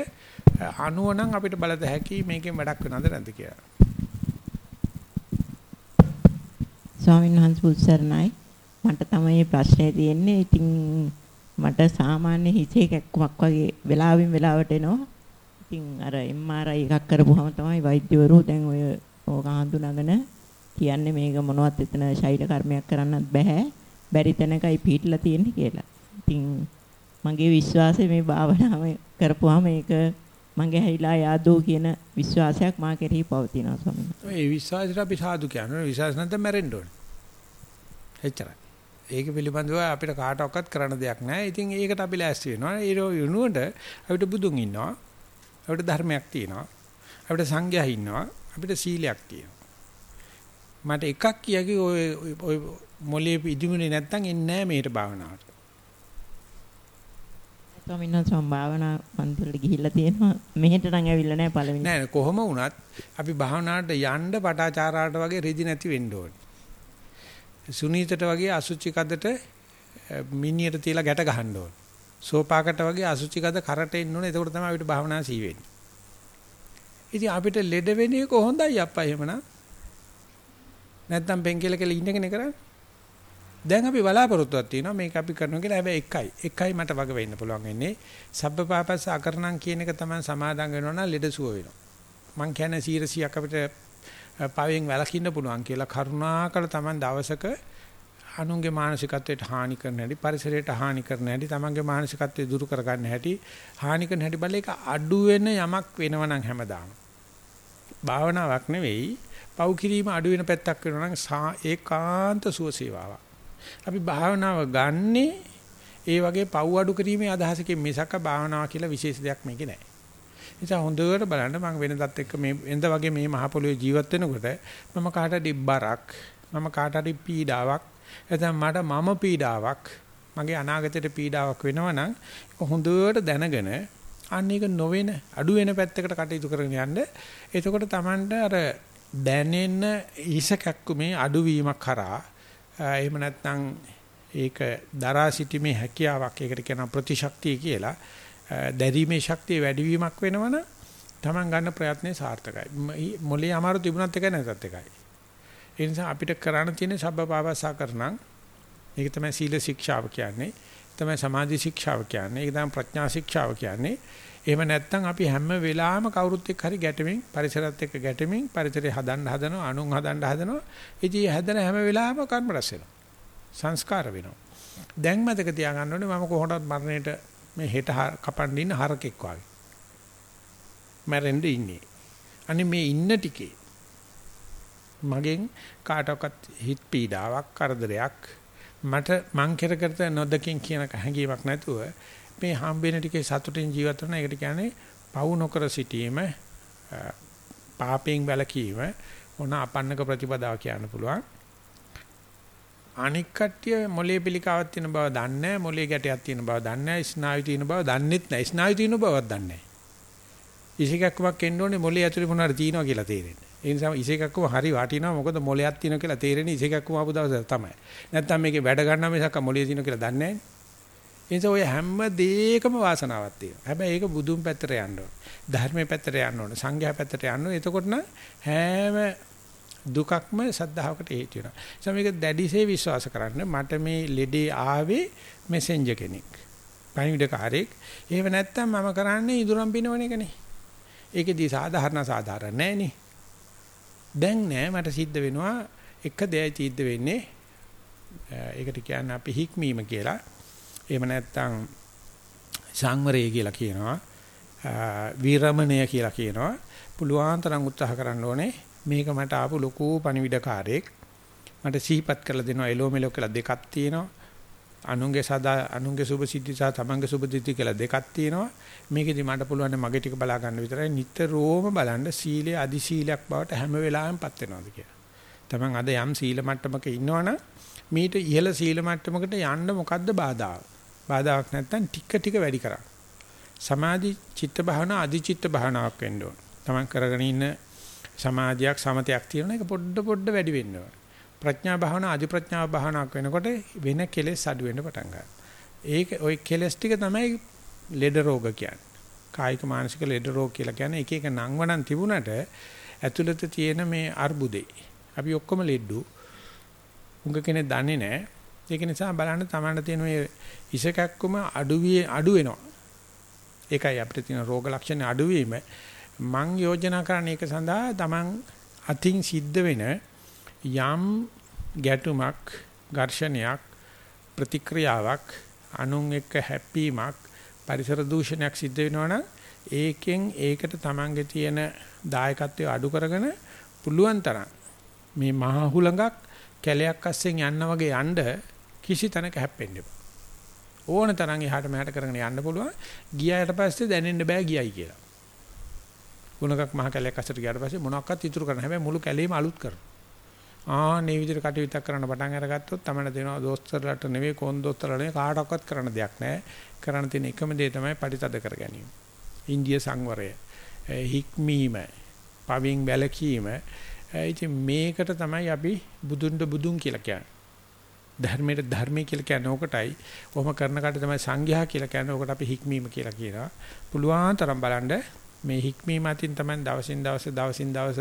අනුව නම් අපිට බලත හැකි මේකෙන් වැඩක් වෙනවද නැද්ද කියලා. ස්වාමීන් වහන්සේ උත්සරණයි. මට තමයි ප්‍රශ්නේ තියෙන්නේ. ඉතින් මට සාමාන්‍ය හිතේ කැක්කමක් වගේ වෙලාවෙන් වෙලාවට එනවා. ඉතින් අර MRI එකක් කරපුවාම තමයි වෛද්‍යවරු දැන් ඔය ඕක හඳුනාගෙන කියන්නේ මේක මොනවත් එතන ශෛල කර්මයක් කරන්නත් බෑ. බැරි තැනකයි පිටලා තියෙන්නේ කියලා. ඉතින් මගේ විශ්වාසය මේ භාවනාව කරපුවාම මේක මගේ හැයිලා යාදෝ කියන විශ්වාසයක් මා කෙරෙහි පවතිනවා ස්වාමීන් වහන්සේ. ඒ විශ්වාසයට අපි සාදු කියනවා. විශ්වාස නැත්නම් මැරෙන්න ඕනේ. එච්චරයි. ඒක පිළිබඳව අපිට කාටවත් කරන්න දෙයක් නැහැ. ඉතින් ඒකට අපි ලෑස්ති වෙනවා. ඒ වෙනුවට අපිට බුදුන් ඉන්නවා. අපිට ධර්මයක් තියෙනවා. අපිට සංඝයා ඉන්නවා. අපිට සීලයක් තියෙනවා. මට එකක් කියකි ඔය ඔය මොලේ ඉදිමුනේ නැත්තම් එන්නේ නැහැ මේට භාවනාවට. ස්වාමීන් වහන්සේ මම භාවනා මන්දිරට ගිහිල්ලා තියෙනවා. මෙහෙට නම් ඇවිල්ලා නැහැ පළවෙනි. නෑ කොහොම වුණත් අපි භාවනාවට යන්න පටාචාරාට වගේ රෙදි නැති වෙන්න ඕනේ. සුනීතට වගේ අසුචි කදට මිනියට තියලා ගැට ගහන්න ඕනේ. සෝපාකට වගේ අසුචි කද කරට එන්න ඕනේ. එතකොට තමයි අපිට භාවනා සී වෙන්නේ. ඉතින් අපිට ලෙඩ වෙන එක හොඳයි අප්පා එහෙමනම්. නැත්තම් පෙන්කෙල කෙල ඉන්නකනේ කරන්නේ. දැන් අපි බලාපොරොත්තුවක් තියෙනවා මේක අපි කරනවා කියලා. හැබැයි එකයි. එකයි මට වග වෙන්න පුළුවන් වෙන්නේ. සබ්බපාපස්ස අකරණම් කියන එක තමයි සමාදන් වෙනවා නම් ලෙඩසුව වෙනවා. මං කියන්නේ 100ක් අපිට පවෙන් වැළකින්න පුළුවන් කියලා කරුණාකර තමයි දවසක අනුන්ගේ මානසිකත්වයට හානි කරන හැටි පරිසරයට හානි කරන හැටි තමන්ගේ මානසිකත්වය දුරු කරගන්න හැටි හානි කරන හැටි බලලා ඒක අඩු වෙන යමක් වෙනවනම් හැමදාම. භාවනාවක් නෙවෙයි පව් කිරීම අඩු වෙන පැත්තක් වෙනවා නම් ඒකාන්ත සුවසේවාවක්. අපි භාවනාව ගන්නේ ඒ වගේ පව් අඩු කිරීමේ අදහසකින් මිසක භාවනාව කියලා විශේෂ දෙයක් මේකේ නැහැ. නිසා හොඳට බලන්න මම වෙනදත් එක්ක මේ එඳ වගේ මේ මහ පොළොවේ ජීවත් වෙනකොට මම කාටද බරක් මම කාටද පීඩාවක් එතන මට මම පීඩාවක් මගේ අනාගතයට පීඩාවක් වෙනවනම් ඒක හොඳට දැනගෙන අන්න ඒක නොවෙන අඩු වෙන පැත්තකට කටයුතු කරගෙන යන්න එතකොට Tamanට අර දැනෙන ඉසකක්කුමේ අඩුවීමක් කරා එහෙම නැත්නම් ඒක දරා සිටීමේ හැකියාවක් ඒකට කියන ප්‍රතිශක්තිය කියලා දැරීමේ ශක්තිය වැඩිවීමක් වෙනවනම් Taman ගන්න ප්‍රයත්නේ සාර්ථකයි. මොලේ අමාරු තිබුණත් එකයි නැත්ත් එකයි. ඒ නිසා අපිට කරන්න තියෙන සබ්බපාවසා කරනම් ඒක තමයි සීල ශික්ෂාව කියන්නේ. තමයි සමාධි ශික්ෂාව කියන්නේ. ඒක තමයි ප්‍රඥා ශික්ෂාව කියන්නේ. එහෙම නැත්නම් අපි හැම වෙලාවෙම කවුරුත් එක්ක හරි ගැටෙමින් පරිසරත් එක්ක ගැටෙමින් පරිසරය හදන්න හදනවා අනුන් හදන්න හදනවා. ඉතින් හැදෙන හැම වෙලාවෙම කර්ම රැස් වෙනවා. සංස්කාර වෙනවා. දැන් මතක තියාගන්න ඕනේ මම කොහොමද මරණයට මේ හෙට කපන්න ඉන්න හරකෙක් වගේ. මැරෙන්න ඉන්නේ. අනේ මේ ඉන්න ටිකේ. මගෙන් කාටවත් හිත පීඩාවක් කරදරයක් මට මං කෙර කරත නොදකින් කියන හැඟීමක් නැතුව මේ හම්බෙන ටිකේ සතුටින් ජීවත් වෙන එකට කියන්නේ පවු නොකර සිටීම පාපයෙන් වැළකීම මොන අපන්නක ප්‍රතිපදාව කියන්න පුළුවන්. අනික් කට්ටිය මොලේ පිළිකාවක් තියෙන බව දන්නේ නැහැ මොලේ ගැටයක් තියෙන බව දන්නේ නැහැ ස්නායු තියෙන බව දන්නෙත් නැහැ. ස්නායු තියෙන බවක් දන්නේ නැහැ. ඉසිකක්කමක් එන්න ඕනේ මොලේ ඇතුලේ මොනවාරි තියෙනවා කියලා තේරෙන්නේ. ඒ නිසා ඉසිකක්කම හරි වටිනවා. මොකද මොලයක් තියෙනවා කියලා තේරෙන්නේ ඉසිකක්කම ආපු දවසේ තමයි. නැත්තම් මේකේ වැඩ ගන්න මිසක් මොලේ තියෙනවා කියලා දන්නේ නැහැ. නිසා ඔය හැම දෙයකම වාසනාවක් තියෙනවා. හැබැයි ඒක බුදුන් පැත්තට යන්න ඕන. ධර්මයේ පැත්තට යන්න ඕන. සංඝයා පැත්තට යන්න ඕන. එතකොට නම් හැම දුකක්ම සද්ධාවකට හේතු වෙනවා. ඒ මේක දැඩිසේ විශ්වාස කරන්න මට මේ ලෙඩේ ආවේ මෙසෙන්ජර් කෙනෙක්. පණිවිඩකාරයෙක්. එහෙම නැත්නම් මම කරන්නේ ඉදුරම් පිනවන එකනේ. ඒකෙදී සාධාරණ සාධාරණ නැහනේ. දැන් නෑ මට සිද්ධ වෙනවා එක දෙයයි සිද්ධ වෙන්නේ. ඒකට කියන්නේ අපි හික්මීම කියලා. එහෙම නැත්නම් සංවරය කියලා කියනවා. විරමණය කියලා කියනවා. පුළුවන් තරම් උත්සාහ කරන්න ඕනේ. මේක මට ආපු ලොකු පණිවිඩකාරයෙක්. මට සිහිපත් කරලා දෙනවා එලෝ මෙලෝ කියලා දෙකක් තියෙනවා. අනුන්ගේ සදා අනුන්ගේ සුභ සිද්ධි සහ තමන්ගේ සුභ සිද්ධි කියලා දෙකක් තියෙනවා. මේකෙදි මට පුළුවන් මගේ ටික බලා ගන්න විතරයි නිතරම බලන්න සීලයේ අදි සීලයක් බවට හැම වෙලාවෙමපත් වෙනවාද කියලා. තමන් අද යම් සීල මට්ටමක ඉන්නවනම් මීට ඉහළ සීල මට්ටමකට යන්න මොකද්ද බාධාව? බාධාවක් නැත්නම් ටික ටික වැඩි කරා. සමාධි චිත්ත භාවනා අධි චිත්ත භාවනාවක් වෙන්න ඕන. තමන් කරගෙන ඉන්න සමාධියක් සමතයක් තියෙන එක පොඩ පොඩ වැඩි වෙන්න ඕන. ප්‍රඥා භාවනා අධි ප්‍රඥා භාවනාවක් වෙනකොට වෙන කෙලෙස් අඩු වෙන්න පටන් ගන්නවා. ඒක ওই කෙලෙස් ටික තමයි ලෙඩ රෝග කියන්නේ. කායික මානසික ලෙඩ රෝග කියලා කියන්නේ එක එක නම් වණන් තිබුණට ඇතුළත තියෙන මේ අර්බුදේ. අපි ඔක්කොම ලෙඩු. උඟ කෙනෙක් දන්නේ නැහැ. ඒක නිසා බලන්න තමන්ට තියෙන මේ ඉසකක්කම අඩු අඩු වෙනවා. ඒකයි අපිට තියෙන රෝග ලක්ෂණ අඩුවීම. මං යෝජනා කරන්නේ ඒක සඳහා Taman අතින් සිද්ධ වෙන යම් ගැටුමක්, ඝර්ෂණයක්, ප්‍රතික්‍රියාවක්, අනුන් එක්ක හැප්පීමක්, පරිසර දූෂණයක් සිද්ධ වෙනවනම් ඒකෙන් ඒකට Tamanගේ තියෙන දායකත්වය අඩු කරගෙන පුළුවන් තරම් මේ මහ හුලඟක් කැලයක් අස්සෙන් යන්න වගේ යන්න කිසි තැනක හැප්පෙන්න එපා. ඕන තරම් එහාට මෙහාට කරගෙන යන්න පුළුවන්. ගියාට පස්සේ දැනෙන්න බෑ ගියයි කියලා. ගුණකක් මහ කැලයක් අස්සට ගියාට පස්සේ මොනක්වත් ඉතුරු කරන්න හැබැයි මුළු කැලේම අලුත් කරනවා. ආ මේ විදිහට කටයුත්තක් කරන්න පටන් අරගත්තොත් තමයි දෙනවා දෝස්තරලට නෙවෙයි කොන් දෝස්තරලට නෙවෙයි කාටවත් කරන්න දෙයක් නැහැ. කරන්න තියෙන එකම දේ තමයි පරිතද කර ගැනීම. ඉන්දිය සංවරය, හික්මීම, පවින් බැලකීම. ඉතින් මේකට තමයි අපි බුදුන්ට බුදුන් කියලා කියන්නේ. ධර්මයට ධර්මයේ කියලා කියන්නේ ඕකටයි. කොහොම කරන කට තමයි සංඝයා කියලා කියන්නේ. ඕකට අපි හික්මීම කියලා කියනවා. පුළුවන් තරම් බලන්න මේ හික්මීම අතින් තමයි දවසින් දවස දවසින් දවස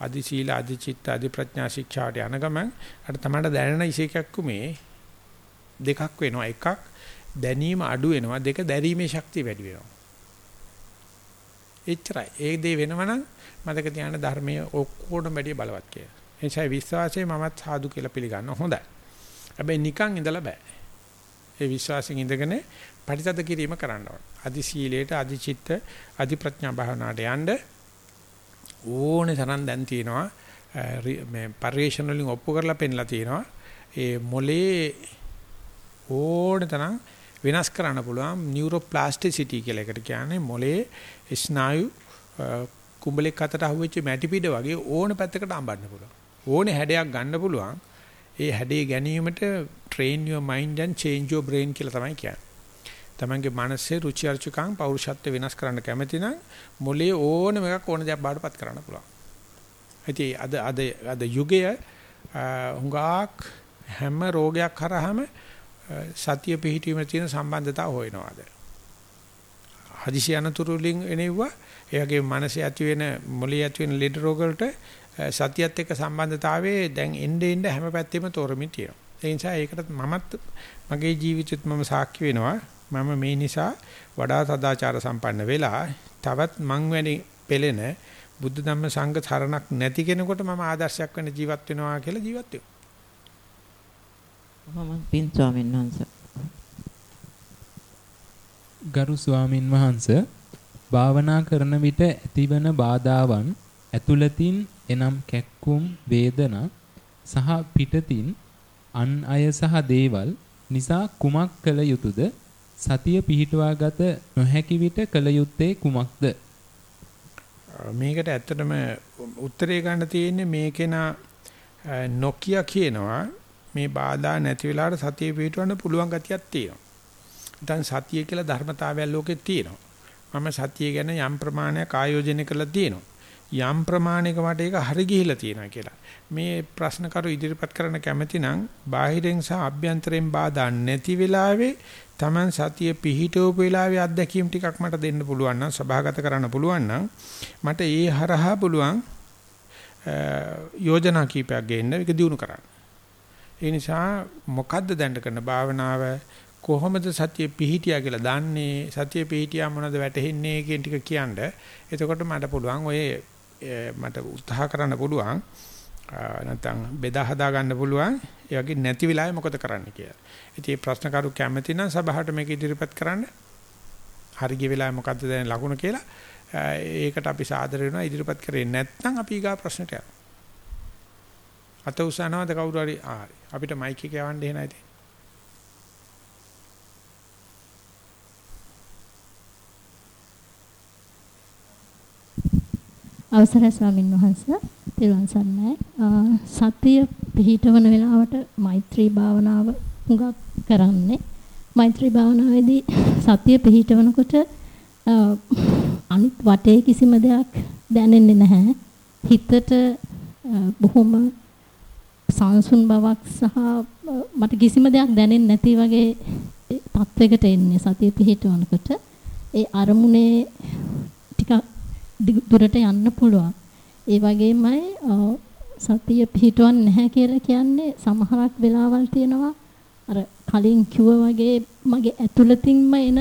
අදි සීල අදි චිත්ත අදි ප්‍රඥා ශික්ෂාට යන ගමන් අර තමයි දැනෙන ඉසේකක් මේ දෙකක් වෙනවා. එකක් දැනීම අඩු වෙනවා. දෙක දැරීමේ ශක්තිය වැඩි වෙනවා. එච්චරයි. ඒ දේ වෙනවනම් මතක තියාගන්න ධර්මයේ ඔක්කොටම වැඩිය බලවත් කියලා. ඒ නිසා විශ්වාසය මමත් සාදු කියලා පිළිගන්න හොඳයි. හැබැයි නිකන් ඉඳලා බෑ. ඒ විශ්වාසයෙන් ඉඳගෙන පරිතද කිරීම කරන්න ඕන. අදි සීලයට, අදි චිත්ත, අදි ප්‍රඥා භාවනාවට යන්න ඕනේ තරම් දැන් තියෙනවා. මේ පරිේශන වලින් ඔප්පු කරලා පෙන්ලා තියෙනවා. ඒ මොලේ ඕනේ තරම් වෙනස් කරන්න පුළුවන් නියුරෝප්ලාස්ටිසිටි කියලා එකට කියන්නේ මොලේ ස්නායු කුඹලෙක් අතට අහුවෙච්ච මැටි පිට වගේ ඕන පැත්තකට අඹන්න පුළුවන්. ඕනේ හැඩයක් ගන්න පුළුවන්. ඒ හැඩේ ගැනීමට train your mind and change your brain කියලා තමයි කියන්නේ. තමන්ගේ මනසේ රුචි අරුචිකම් පෞරුෂත්ව වෙනස් කරන්න කැමති නම් මොලේ ඕනම එකක් ඕන දෙයක් බාටපත් කරන්න පුළුවන්. ඉතින් අද අද අද යුගය හුඟක් හැම රෝගයක් කරාම සතිය පිහිටීමේ තියෙන සම්බන්ධතාව හොයනවාද? හදිසි අනතුරු වලින් එනෙව්වා ඒ වගේ මනසේ ඇති වෙන මොළයේ ඇති වෙන ලෙඩ රෝග වලට සතියත් එක්ක සම්බන්ධතාවයේ දැන් එnde end හැම පැත්තෙම තොරමින් තියෙනවා. ඒ නිසා ඒකට මමත් මගේ ජීවිතෙත් මම සාක්ෂි වෙනවා. මම මේ නිසා වඩා සදාචාර සම්පන්න වෙලා තවත් මං වැනි පෙළෙන බුද්ධ ධම්ම සංඝ තරණක් නැති කෙනෙකුට මම ආදර්ශයක් වෙන්න ජීවත් වෙනවා කියලා ජීවත් වෙනවා. මම පින් ස්වාමීන් වහන්සේ. ගරු ස්වාමින් වහන්සේ භාවනා කරන විට ඇතිවන බාධාවන් ඇතුළතින් එනම් කැක්කුම් වේදනා සහ පිටතින් අන් අය සහ දේවල් නිසා කුමක් කළ යුතුද සතිය පිහිටුවාගත නොහැකි විට කළ යුත්තේ කුමක්ද මේකට ඇත්තටම උත්තරේ ගන්න තියෙන්නේ මේකේන නොකිය කියනවා මේ බාධා නැති වෙලාවට සතිය පිහිටවන්න පුළුවන් ගතියක් තියෙනවා. දැන් සතිය කියලා ධර්මතාවයක් ලෝකේ තියෙනවා. මම සතිය ගැන යම් ප්‍රමාණයක් ආයෝජනය කරලා තියෙනවා. යම් ප්‍රමාණයක මට ඒක හරි ගිහිලා තියෙනවා කියලා. මේ ප්‍රශ්න කරු ඉදිරිපත් කරන්න කැමති නම් බාහිරෙන් සහ අභ්‍යන්තරයෙන් බාධා නැති වෙලාවේ Taman සතිය පිහිටවපු වෙලාවේ අත්දැකීම් ටිකක් මට දෙන්න පුළුවන් නම් සභාගත කරන්න පුළුවන් නම් මට ඒ හරහා පුළුවන් යෝජනා කීපයක් ගේන්න ඒක දිනු කරන්න. ඒ නිසා මොකද්ද දැන් කරන භාවනාව කොහොමද සතිය පිහිටියා කියලා දන්නේ සතිය පිහිටියා මොනවද වැටහෙන්නේ කියන ටික කියන්න. එතකොට මට පුළුවන් ඔය මට උත්සාහ කරන්න පුළුවන් නැත්නම් බෙදා හදා ගන්න පුළුවන් ඒ වගේ නැති වෙලාවේ මොකද කරන්න කියලා. ඉතින් මේ ප්‍රශ්න කරු කැමති නම් සභාවට මේක ඉදිරිපත් කරන්න. හරි ගිය වෙලාවේ මොකද්ද දැන් ලකුණ කියලා. ඒකට අපි සාදර වෙනවා ඉදිරිපත් කරේ නැත්නම් අපි ඊගා ප්‍රශ්නට යනවා. අත උසනවද කවුරු හරි ආරි අපිට මයික් එක යවන්න එහෙ නැති. අවසරයි ස්වාමින් වහන්සේ. තිරුවන් සරණයි. සතිය පිහිටවන වෙලාවට මෛත්‍රී භාවනාව හුඟක් කරන්නේ. මෛත්‍රී භාවනාවේදී සතිය පිහිටවනකොට අනිත් වටේ කිසිම දෙයක් දැනෙන්නේ නැහැ. හිතට බොහොම සංසුන් බවක් සහ මට කිසිම දෙයක් දැනෙන්නේ නැති වගේ තත්වයකට එන්නේ සතිය පිහිටවනකොට. ඒ අරමුණේ ටිකක් දුරට යන්න පුළුවන්. ඒ වගේමයි සතිය පිහිටවන්නේ නැහැ කියලා කියන්නේ සමහරක් වෙලාවල් තියෙනවා අර කලින් කිව්වා වගේ මගේ ඇතුළතින්ම එන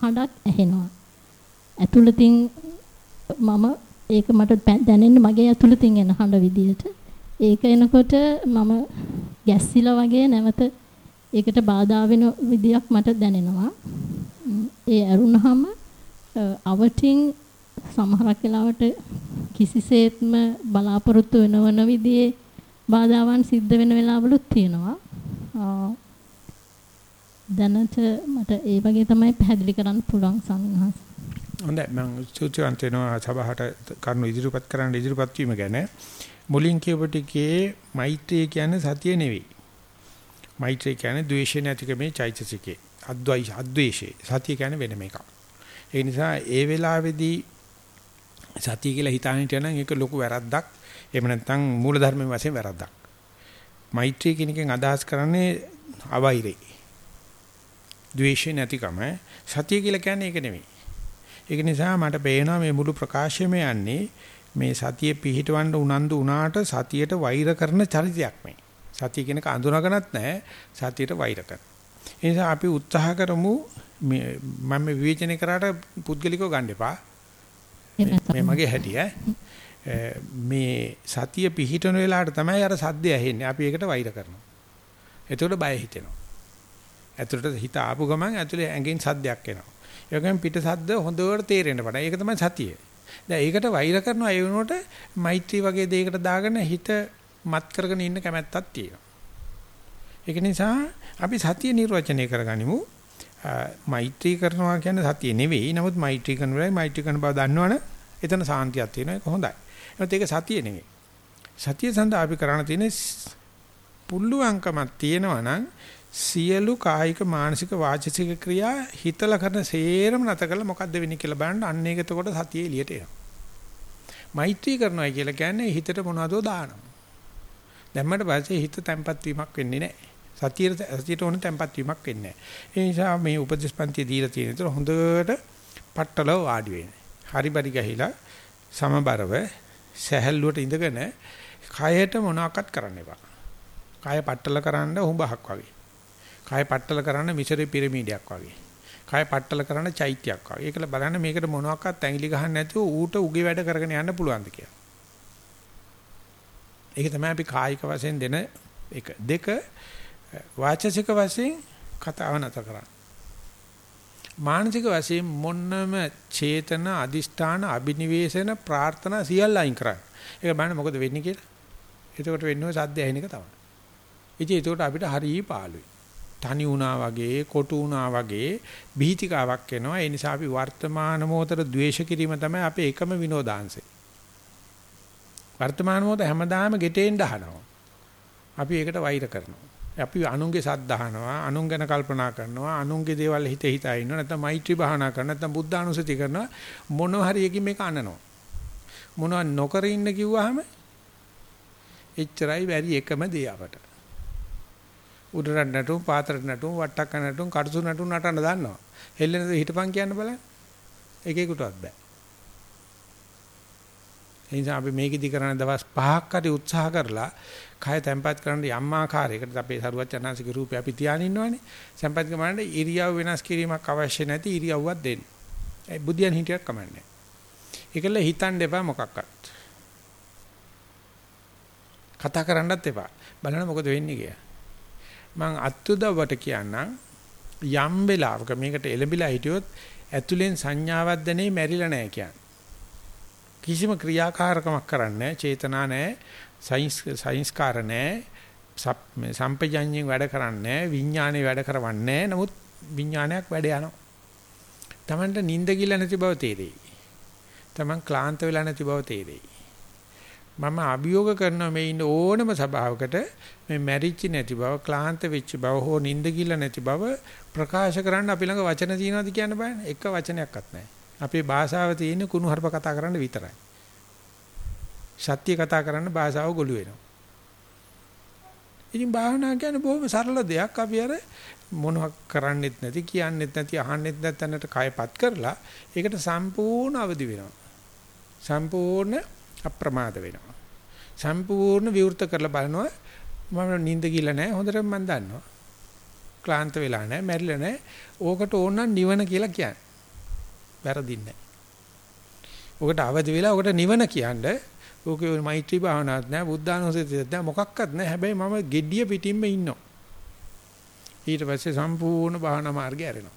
හඩක් ඇහෙනවා. ඇතුළතින් මම ඒක මට දැනෙන්නේ මගේ ඇතුළතින් එන හඬ විදියට. ඒක එනකොට මම ගැස්සිලා වගේ නැවත ඒකට බාධා වෙන විදියක් මට දැනෙනවා. ඒ ඇරුණාම අවටින් සමහරක් වෙලාවට කිසිසේත්ම බලාපොරොත්තු වෙනවන විදිහේ බාධාවන් සිද්ධ වෙන වෙලාවලුත් තියෙනවා. දැනට මට ඒ වගේ තමයි පැහැදිලි කරන්න පුළුවන් සංඝහස්. හොඳයි මම සූත්‍රයන්ට වෙනවා සභාවට කරුණු ඉදිරිපත් කරන්න ඉදිරිපත් වීම ගැන මුලින් කියපු ටිකේ මෛත්‍රිය කියන්නේ සතිය නෙවෙයි. මෛත්‍රිය කියන්නේ ද්වේෂය නැතිකමේ චෛතසිකේ. අද්වෛෂ අද්වේෂේ. සතිය කියන්නේ වෙනම එකක්. ඒ නිසා ඒ වෙලාවේදී සතිය කියලා හිතාන හිටියනම් ඒක ලොකු වැරද්දක්. එහෙම නැත්නම් මූලධර්මයෙන් වශයෙන් වැරද්දක්. මෛත්‍රිය කියන එකෙන් අදහස් කරන්නේ අවෛරේ. ද්වේෂය නැතිකම සතිය කියලා කියන්නේ ඒක නෙවෙයි. ඒක නිසා මට පේනවා මේ මුළු ප්‍රකාශයම යන්නේ මේ සතිය පිහිටවන්න උනන්දු වුණාට සතියට වෛර කරන චරිතයක් මේ. සතිය කියනක අඳුනගනත් නැහැ සතියට වෛර කරන. ඒ නිසා අපි උත්සාහ කරමු මම විවේචනය කරාට පුද්ගලිකව ගන්න එපා. මේ මගේ හැටි ඈ. මේ සතිය පිහිටන වෙලාවට තමයි අර සද්දය ඇහෙන්නේ. අපි ඒකට වෛර කරනවා. එතකොට බය හිතෙනවා. ඇතුළට හිත ආපු ගමන් ඇතුලේ ඇඟෙන් සද්දයක් එනවා. ඒ වගේම පිට සද්ද හොඳට තේරෙන්න පටන්. ඒක තමයි සතිය. දැන් ඒකට වෛර කරනවා ඒ වෙනුවට මෛත්‍රී වගේ දෙයකට දාගෙන හිත මත් කරගෙන ඉන්න කැමැත්තක් තියෙනවා. ඒක නිසා අපි සතිය නිර්වචනය කරගනිමු. මෛත්‍රී කරනවා කියන්නේ සතිය නෙවෙයි. නමුත් මෛත්‍රී කරන වෙලාවයි මෛත්‍රී කරන බව දන්නවනේ එතන සාන්තියක් තියෙනවා. ඒක හොඳයි. නමුත් ඒක සතිය නෙවෙයි. සතිය සඳහා අපි කරණ තියෙන්නේ පුල්ලුවන්කමක් තියෙනවා නම් සියලු කායික මානසික වාචික ක්‍රියා හිතලා කරන සේරම නැත කළා මොකද්ද වෙන්නේ කියලා බලන්න අන්න ඒක එතකොට සතිය එළියට එනවා. මෛත්‍රී කරනවා කියලා කියන්නේ හිතට මොනවදෝ දානවා. දැම්මට පස්සේ හිත තැම්පත් වීමක් වෙන්නේ නැහැ. සතියට සතියට ඕන තැම්පත් වීමක් වෙන්නේ නැහැ. ඒ නිසා මේ උපදේශපන්ති දීලා තියෙන විතර හොඳට පట్టලව වාඩි වෙන්න. හරි බරි ගහිලා සමබරව සැහැල්ලුවට ඉඳගෙන කයට මොනවාක්වත් කරන්න එපා. කය පట్టල කරන්න හුඹහක් වගේ. කය පట్టල කරන්න මිසරි පිරමීඩයක් වගේ. කය පట్టල කරන චෛත්‍යයක් වගේ. ඒකල බලන්න මේකට මොනවාක්වත් ඇඟිලි ගහන්න නැතුව ඌට උගේ වැඩ කරගෙන යන්න පුළුවන්ද කියලා. ඒක තමයි අපි කායික වශයෙන් දෙන එක. දෙක වාචසික වශයෙන් කතාව නැත කරන්නේ. මානසික වශයෙන් මොන්නම චේතන අදිෂ්ඨාන අබිනිවේෂණ ප්‍රාර්ථනා සියල්ල අයින් කරන්න. ඒක බලන්න මොකද වෙන්නේ කියලා. එතකොට වෙන්නේ සද්ද ඇහෙන එක තමයි. ඉතින් එතකොට අපිට හරිය පාළුයි. තනි වුණා වගේ, කොටු වුණා වගේ බීතිකාවක් එනවා. ඒ නිසා අපි වර්තමාන මොහොතට ද්වේෂ කිරීම තමයි අපේ එකම විනෝදාංශය. වර්තමාන මොහොත හැමදාම ගෙටෙන්න අහනවා. අපි ඒකට වෛර කරනවා. අපි අනුන්ගේ සද්ද අහනවා, අනුන් ගැන කල්පනා කරනවා, අනුන්ගේ දේවල් හිතේ හිතා ඉන්නවා. නැත්නම් මෛත්‍රී භාවනා කරනවා, නැත්නම් බුද්ධානුසති කරනවා. මොන හරි එකකින් මේක අනනවා. මොනවා නොකර ඉන්න කිව්වහම එච්චරයි බැරි එකම දේ අපට. උඩරට නටුම් පාතරට නටුම් වට්ටක්ක නටුම් කටුසු නටුම් නටන්න දන්නවා. හෙල්ලෙනද හිටපන් කියන්න බලන්න. එකෙකුටවත් බෑ. ඒ නිසා අපි මේකෙදි කරන දවස් 5ක් හරි උත්සාහ කරලා කය තැම්පත් කරන්න යම් ආකාරයකට අපේ සරුවත් චනාසික රූපේ අපි තියාගෙන ඉන්නවනේ. තැම්පත් කරනකොට ඉරියව් වෙනස් කිරීමක් අවශ්‍ය නැති ඉරියව්වක් දෙන්න. ඒ බුද්ධියන් හිටියක් කමන්නේ. ඒකල හිතන්න එපා මොකක්වත්. කතා කරන්නත් එපා. බලන්න මොකද වෙන්නේ කියලා. මං අත්උදව්වට කියන්නම් යම් වෙලාවක මේකට එළඹිලා හිටියොත් ඇතුලෙන් සංඥාවක් දැනේ මැරිලා නැහැ කියන්නේ. කිසිම ක්‍රියාකාරකමක් කරන්නේ නැහැ, චේතනා නැහැ, සංස්කාර නැහැ, සම්පජඤ්ඤයෙන් වැඩ කරන්නේ නැහැ, විඥානේ වැඩ කරවන්නේ නැහැ. නමුත් විඥානයක් වැඩ යනවා. Tamanට නිින්ද ගිල්ල නැති බව තේරෙයි. Taman ක්ලාන්ත වෙලා නැති බව තේරෙයි. මම අභියෝග කරනවා මේ ඉන්න ඕනම සභාවකට මේ මැරිච්ච නැති බව, ක්ලාන්ත වෙච්ච බව හෝ නිින්ද ගිල්ල නැති බව ප්‍රකාශ කරන්න අපි ළඟ වචන තියෙනවද කියන්න බෑනේ. එක වචනයක්වත් නැහැ. අපේ භාෂාව තියෙන්නේ කුණු හarp කතා කරන්න විතරයි. සත්‍ය කතා කරන්න භාෂාව ගොළු වෙනවා. ඉතින් භාවනා කියන්නේ බොහොම සරල දෙයක්. අපි අර මොනවක් කරන්නෙත් නැති, කියන්නෙත් නැති, අහන්නෙත් නැත්නම්ට කයපත් කරලා ඒකට සම්පූර්ණ අවදි වෙනවා. සම්පූර්ණ අප්‍රමාද වෙනවා. සම්පූර්ණ විවෘත කරලා බලනවා මම නිින්ද ගිල නැහැ හොඳට මම දන්නවා. ක්ලාන්ත වෙලා නැහැ, මැරිලා නැහැ. ඕකට ඕන නම් නිවන කියලා කියන්නේ. වැරදින්නේ නැහැ. ඔකට අවදි වෙලා ඔකට නිවන කියන්නේ ඕකේ මෛත්‍රී භාවනාවක් නැහැ බුද්ධානුස්සතියක් නැහැ මොකක්වත් නැහැ. හැබැයි මම gediya පිටින්ම ඉන්නවා. ඊට පස්සේ සම්පූර්ණ භාවනා මාර්ගය ඇරෙනවා.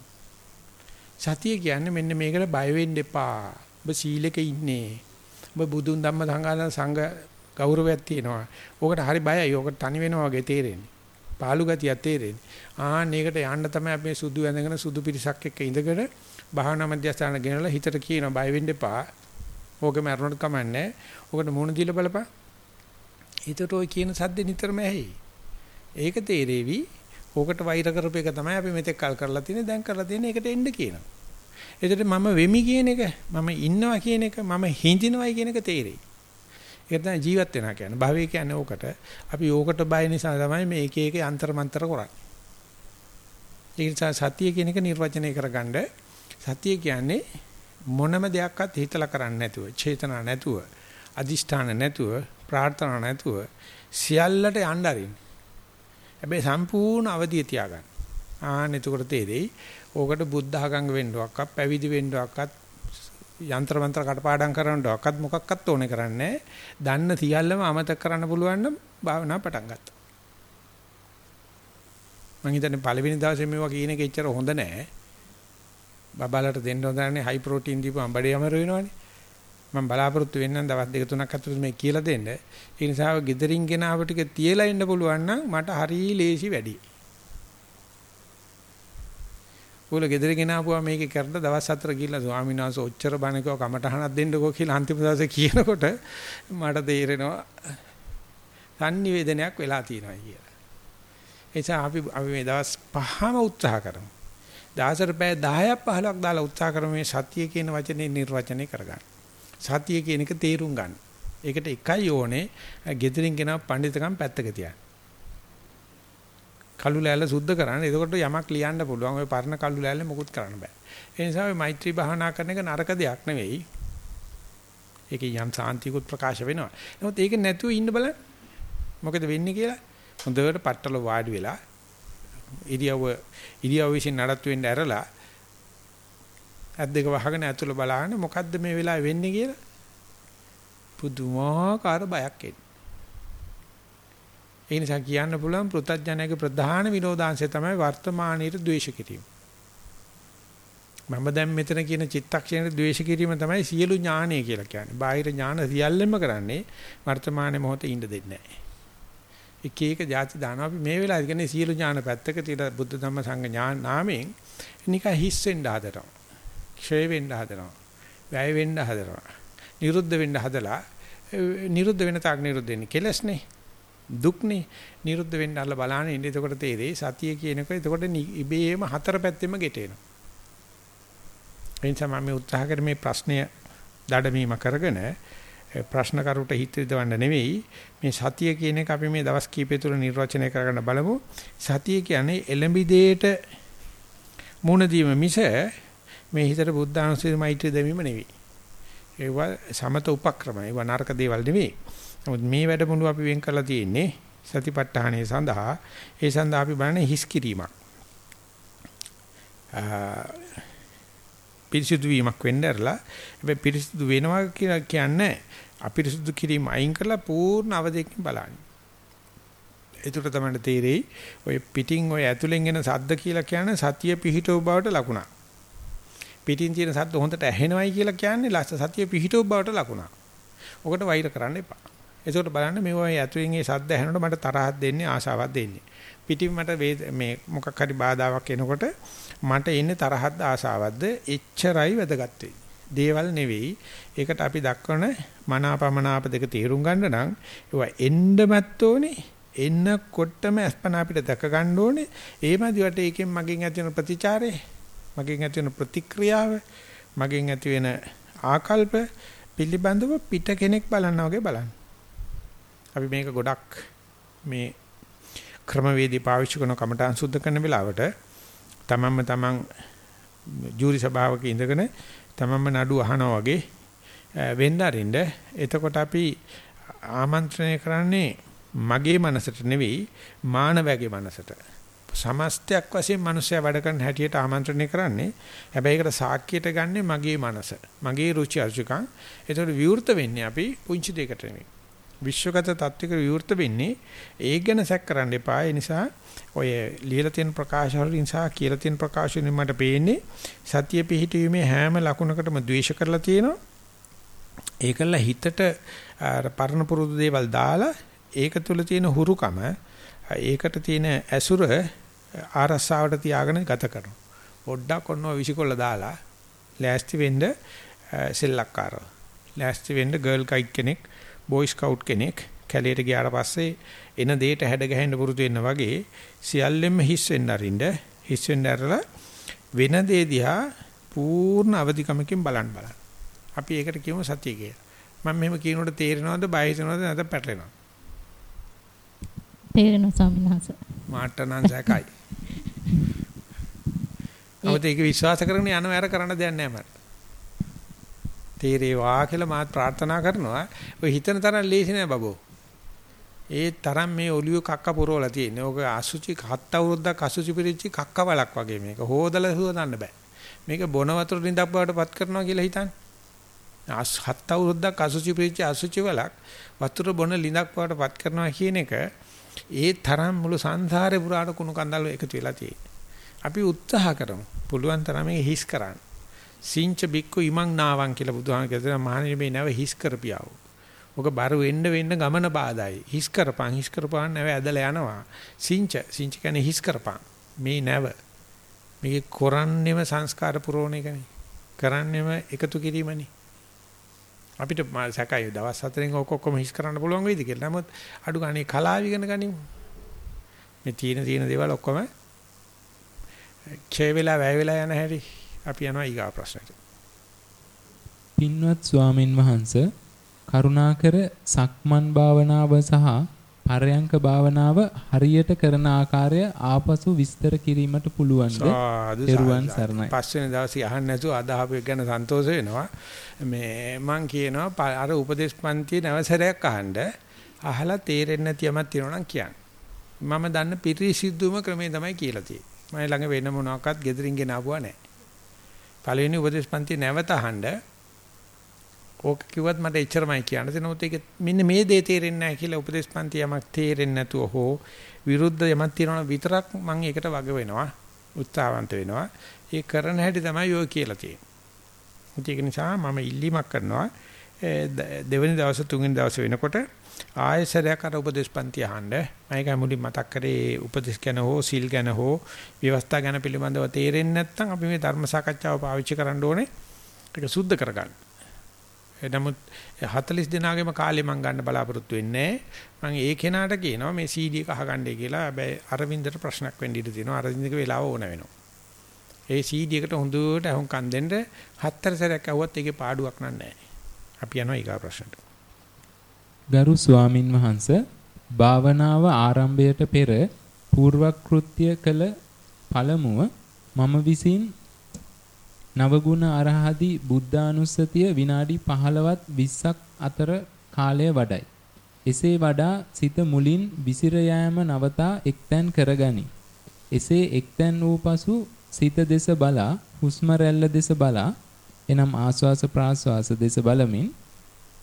සතිය කියන්නේ මෙන්න මේකට බය වෙන්න එපා. ඔබ සීලෙක ඉන්නේ. ඔබ බුදුන් ධම්ම සංඝාන සංඝ ගෞරවයක් තියෙනවා. ඕකට හරි බයයි. ඕකට තනි වෙනවා වගේ තේරෙන්නේ. පාළු ගතියක් තේරෙන්නේ. ආන්න ඒකට යන්න තමයි අපි සුදු ඇඳගෙන සුදු පිරිසක් එක්ක ඉඳගෙන භාවනා මධ්‍යස්ථාන ගෙනලා හිතට කියනවා බය වෙන්න එපා. ඕකෙම අරනොත් කමන්නේ. ඕකට මුණ දීලා බලපන්. හිතට ওই කියන සද්ද නිතරම ඇහි. ඒක තේරෙවි. ඕකට වෛර කරපු එක තමයි අපි මෙතෙක් කල් කරලා තියෙන්නේ. දැන් කරලා තියෙන්නේ ඒකට එන්න කියනවා. එතකොට මම වෙමි කියන එක, මම ඉන්නවා කියන එක, මම හිඳිනවයි කියන එක තේරෙයි. ඒක තමයි ජීවත් වෙනවා කියන්නේ. භවය කියන්නේ ඕකට. අපි ඕකට බය නිසා තමයි මේ එක එක යන්තර මන්තර කරන්නේ. ඒ නිසා සතිය කියන එක නිර්වචනය කරගන්න සතිය කියන්නේ මොනම දෙයක්වත් හිතලා කරන්නේ නැතුව, චේතනා නැතුව, අදිෂ්ඨාන නැතුව, ප්‍රාර්ථනා නැතුව සියල්ලට යන්න අරින්න. හැබැයි සම්පූර්ණ අවදිය තියාගන්න. ආන්න එතකොට තේරෙයි. ඕකට බුද්ධ ආගංග වෙන්නවක්වත්, පැවිදි වෙන්නවක්වත්, යంత్ర මන්ත්‍ර කටපාඩම් කරනවක්වත් මොකක්වත් ඕනේ කරන්නේ දන්න සියල්ලම අමතක කරන්න පුළුවන් නම් භාවනා පටන් ගත්තා. මම හිතන්නේ පළවෙනි දවසේ මේවා කියන එක එච්චර හොඳ නෑ. බබාලට දෙන්න හොඳන්නේ හයි ප්‍රෝටීන් දීපුවම බඩේ අමර වෙනවනේ. මම බලාපොරොත්තු වෙන්නම් දවස් දෙක තුනක් අතරතුර මේ කියලා දෙන්න. ඒ නිසා ගෙදරින් ගෙන ආව ටික තියලා ඉන්න පුළුවන් නම් මට හරිය ලේසි වැඩි. උල ගෙදර ගෙන ආපුවා මේක කරලා දවස් හතර ගිහිල්ලා ස්වාමීන් වහන්සේ ඔච්චර බණකව කමටහනක් දෙන්නකෝ කියලා අන්තිම දවසේ කියනකොට මට තේරෙනවා sannivedanayak වෙලා තියෙනවා කියලා. ඒ නිසා අපි අපි මේ දවස් පහම උත්සාහ කරමු. දහසට පැය 10ක් 15ක් දාලා උත්සාහ කරමු මේ සතිය කියන වචනේ නිර්වචනය කරගන්න. සතිය කියන එක තේරුම් ගන්න. ඒකට එකයි ඕනේ gedirin කෙනා පඬිතකම් පැත්තක තියන්න. කළු ලෑල්ල සුද්ධ කරන්න. එතකොට යමක් ලියන්න පුළුවන්. ඔය පරණ කළු ලෑල්ල මොකුත් කරන්න බෑ. ඒ නිසා මේ මෛත්‍රී භාවනා කරන එක නරක දෙයක් නෙවෙයි. ඒකේ යම් සාන්තිකුත් ප්‍රකාශ වෙනවා. නමුත් ඒක නැතුව ඉන්න බලන්න. මොකද වෙන්නේ කියලා හොඳට පట్టල වාඩි වෙලා ඉරියව්ව ඉරියව් විසින් නඩත්තු වෙන්න ඇරලා ඇස් දෙක වහගෙන ඇතුළ බලන්න මොකද්ද මේ වෙලාවේ වෙන්නේ කියලා පුදුමාකාර බයක් එන්නේ. ඒ නිසා කියන්න පුළුවන් පෘථජ්ජනයේ ප්‍රධාන විනෝදාංශය තමයි වර්තමානයේ ද්වේෂ කිරීම. මම දැන් මෙතන කියන චිත්තක්ෂණයේ ද්වේෂ කිරීම තමයි සියලු ඥානය කියලා කියන්නේ. බාහිර ඥාන සියල්ලම කරන්නේ වර්තමාන මොහොතේ ඉඳ දෙන්නේ නැහැ. එක එක જાති දානවා අපි මේ වෙලාවේ කියන්නේ සියලු ඥාන පැත්තක තියලා බුද්ධ ධම්ම සංඝ ඥාන නාමයෙන් නිකන් හිස් වෙන්න හදනවා. ක්ෂය වෙන්න හදනවා. වැය වෙන්න හදනවා. නිරුද්ධ වෙන්න හදලා නිරුද්ධ වෙන තාක් නිරුද්ධ වෙන්නේ කෙලස්නේ. දුක්නේ. නිරුද්ධ වෙන්න අල්ල බලාන ඉන්නේ එතකොට තේරෙයි සතිය කියනකොට එතකොට ඉබේම හතර පැත්තෙම ගෙටෙනවා. එනිසා මම උත්සාහ කරේ මේ ප්‍රශ්නය දඩමීම කරගෙන ප්‍රශ්න කරුට හිත රිදවන්න නෙවෙයි. මේ සතිය කියන එක අපි මේ දවස් කීපය තුළ නිර්වචනය කරගන්න බලමු. සතිය කියන්නේ එළඹි දෙයට මුණ දීම මිස මේ හිතට බුද්ධානුස්සතිය මෛත්‍රී දෙමීම නෙවෙයි. ඒවා සමත උපක්‍රම ඒවා නරක දේවල් නෙවෙයි. නමුත් මේ වැඩමුළු අපි වෙන් කරලා තියෙන්නේ සතිපට්ඨානය සඳහා. ඒ සඳහා අපි බලන්නේ හිස් කිරීමක්. පිරිසිදු වීමක් වෙන්න ඇරලා හැබැයි පිරිසිදු වෙනවා කියලා කියන්නේ අපිරිසුදු කිරීම අයින් කරලා පූර්ණ අවධියකින් බලන්න. ඒකට තමයි තේරෙයි ඔය පිටින් ඔය ඇතුලෙන් එන සද්ද කියලා කියන්නේ සතිය පිහිටව බවට ලකුණක්. පිටින් තියෙන සද්ද හොඳට ඇහෙනවයි කියලා කියන්නේ ලස්ස සතිය පිහිටව බවට ලකුණක්. ඔකට වෛර කරන්න එපා. ඒකට බලන්න මේ ඔය ඇතුලෙන් ඒ සද්ද ඇහෙනකොට මට තරහක් දෙන්නේ ආශාවක් දෙන්නේ. පිටින් මට මේ මොකක් හරි බාධාවක් එනකොට මට එන්නේ තරහක්ද ආශාවක්ද එච්චරයි වැදගත් වෙන්නේ. දේවල් නෙවෙයි. ඒකට අපි දක්වන මනාපමනාප දෙක තේරුම් ගන්න නම් ඒවා එන්නමත් ඕනේ. එන්නකොටම අස්පනා අපිට දැක ගන්න ඕනේ. ඒමදිවට ඒකෙන් මගෙන් ඇති වෙන ප්‍රතිචාරය, මගෙන් ඇති වෙන ප්‍රතික්‍රියාව, මගෙන් ඇති වෙන ආකල්ප පිළිබඳව පිට කෙනෙක් බලනවා වගේ බලන්න. අපි මේක ගොඩක් මේ ක්‍රමවේදී පාවිච්චි කරන කමඨාන් සුද්ධ කරන වෙලාවට තමන්ම තමන් ජූරි සභාවක ඉඳගෙන තමන්ම නඩු අහනවා වගේ වෙන්න අරින්න එතකොට අපි ආමන්ත්‍රණය කරන්නේ මගේ මනසට නෙවෙයි මානවයාගේ මනසට සමස්තයක් වශයෙන් මිනිස්සයා වැඩ කරන හැටියට ආමන්ත්‍රණය කරන්නේ. හැබැයි ඒකට සාක්කියට ගන්නේ මගේ මනස. මගේ රුචි අරුචිකම්. ඒතකොට විවෘත වෙන්නේ අපි පුංචි දෙයකට නෙමෙයි. විශ්වගත tattවික විවෘත වෙන්නේ ඒක ගැන සැක කරන්න එපා. ඒ නිසා ඔය ලියලා තියෙන ප්‍රකාශ වලින් සහ කියලා තියෙන ප්‍රකාශ වලින් මට පේන්නේ සතිය පිහිටීමේ හැම ලකුණකටම ද්වේෂ කරලා තියෙනවා. ඒකල හිතට පරණ පුරුදු දේවල් දාලා ඒක තුල තියෙන හුරුකම ඒකට තියෙන ඇසුර ආරස්සාවට තියාගෙන ගත කරනවා. පොඩ්ඩක් ඔන්නෝ විසිකොල්ල දාලා ලෑස්ති වෙන්න සෙල්ලක්කාරව. ලෑස්ති වෙන්න ගර්ල් ගයිඩ් කෙනෙක්, බෝයි ස්කවුට් කෙනෙක් කැලේට ගියාට පස්සේ එන දෙයට හැඩ ගැහෙන්න පුරුදු වෙන්න වගේ සියල්ලෙම හිස් වෙන්න අරින්න හිස් වෙන්න ඇරලා වෙන දේ දිහා පූර්ණ අවධිකමකින් බලන්න බලන්න. අපි ඒකට කියමු සතිය කියලා. මම මෙහෙම කියනකොට තේරෙනවද බය හිතෙනවද නැත්නම් පැටලෙනවද? තේරෙනවා ස්වාමීන් වහන්සේ. මාට නම් සැකයි. අවත ඒක විශ්වාස කරගෙන යනව ඇර කරන්න දෙයක් නැහැ මට. තේරේවා කියලා මාත් ප්‍රාර්ථනා කරනවා. ඔය හිතන තරම් ලේසි නෑ බබෝ. ඒ තරම් මේ ඔලිය කක්ක පුරවලා තියෙන්නේ. ඕක අසුචි හත් අවුරුද්දක් අසුචි පිරිච්චි කක්ක වලක් වගේ මේක. හොදලා හොදන්න බෑ. මේක බොන වතුර රින්දක් බවට පත් කරනවා කියලා හිතන්නේ. හත් අවුරුද්දක් අසුචි පිරිච්ච අසුචි වලක් වතුර බොන ලිඳක් බවට පත් කරනවා කියන එක ඒ තරම් මුළු සංසාරේ පුරාට කුණු කන්දල් එකතු වෙලා තියෙන්නේ. අපි උත්සාහ කරමු. පුළුවන් තරම් මේක හිස් කරන්න. සිංච බික්කු ඉමං නාවන් කියලා බුදුහාම කියනවා මහණෙනි මේ නැව හිස් කරපියාව. ඔක බර වෙන්න වෙන්න ගමන බාධායි. හිස් කරපන් හිස් කරපන් නැව ඇදලා යනවා. සිංච සිංච කියන්නේ හිස් කරපන්. මේ නැව. මේක කරන්නේම සංස්කාර පුරෝණ එකනේ. කරන්නේම එකතු කිරීමනේ. අපිට සැකයි දවස් හතරෙන් ඔක ඔක්කොම හිස් කරන්න පුළුවන් වෙයිද කියලා. නමුත් අඩු ගානේ කලාව ඉගෙන ගනිමු. මේ තීන තීන දේවල් ඔක්කොම ක්ෂය වෙලා වැය වෙලා යන හැටි අපි යනවා ඊගා ප්‍රශ්නට. පින්වත් ස්වාමින් වහන්සේ කරුණාකර සක්මන් භාවනාව සහ පරයන්ක භාවනාව හරියට කරන ආකාරය ආපසු විස්තර කිරීමට පුළුවන්ද? දරුවන් සරණයි. පස්වෙනි දවසේ අහන්න නැතුව අදහපු ගැන සන්තෝෂ වෙනවා. මේ මං කියනවා අර උපදේශ පන්තියේ නැවසරයක් අහන්න අහලා තේරෙන්නේ නැති යමක් තියෙනවා නම් කියන්න. මම දන්න පිරිසිදුම ක්‍රමය තමයි කියලා තියෙන්නේ. මම ළඟ වෙන මොනවාක්වත් gedirin ගෙන ආපුවා නැහැ. පළවෙනි උපදේශ පන්තියේ නැවත අහන්න ඕක කිව්වත් මට එච්චරමයි කියන්න තියෙනවා. ඒක මෙන්න මේ දේ තේරෙන්නේ නැහැ කියලා උපදේශ පන්ති යමක් තේරෙන්නේ නැතුව හෝ විරුද්ධ යමක් තියෙනවා විතරක් මම ඒකට වග වෙනවා. උත්සාහවන්ත වෙනවා. ඒ කරන හැටි තමයි ඔය කියලා තියෙන්නේ. ඒක නිසා මම ඉල්ලීමක් කරනවා දෙවෙනි දවස් තුන්වෙනි දවස් වෙනකොට ආයසරයක් අර උපදේශ පන්ති අහන්න. මම මුලින් මතක් කරේ උපදේශ ගැන හෝ සීල් ගැන හෝ ව්‍යවස්ථා ගැන පිළිබඳව තේරෙන්නේ නැත්නම් අපි මේ ධර්ම සාකච්ඡාව පාවිච්චි කරන්න ඕනේ. ඒක සුද්ධ කරගන්න. නමුත් 40 දිනාගෙම කාලේ මම ගන්න බලාපොරොත්තු වෙන්නේ මම ඒ කෙනාට කියනවා මේ CD එක අහගන්නයි කියලා. හැබැයි අරවින්දට ප්‍රශ්නක් වෙන්න ඉඩ තියෙනවා. අරවින්දගේ වෙලාව ඕන වෙනවා. ඒ CD එකට හොඳට අහුම්කම් දෙන්න හතර සැරයක් ඇහුවත් ඒකේ පාඩුවක් නැහැ. අපි යනවා ඊගා ප්‍රශ්නට. ගරු ස්වාමින් වහන්සේ භාවනාව ආරම්භයට පෙර పూర్වක්‍ෘත්‍ය කළ පළමුව මම විසින් නවගුණ අරහදි බුද්ධානුස්සතිය විනාඩි 15ත් 20ක් අතර කාලය වඩයි. එසේ වඩා සිත මුලින් විසිර යෑම නවතා එක්තැන් කරගනි. එසේ එක්තැන් වූ පසු සිත දෙස බලා හුස්ම රැල්ල දෙස බලා එනම් ආස්වාස ප්‍රාස්වාස දෙස බලමින්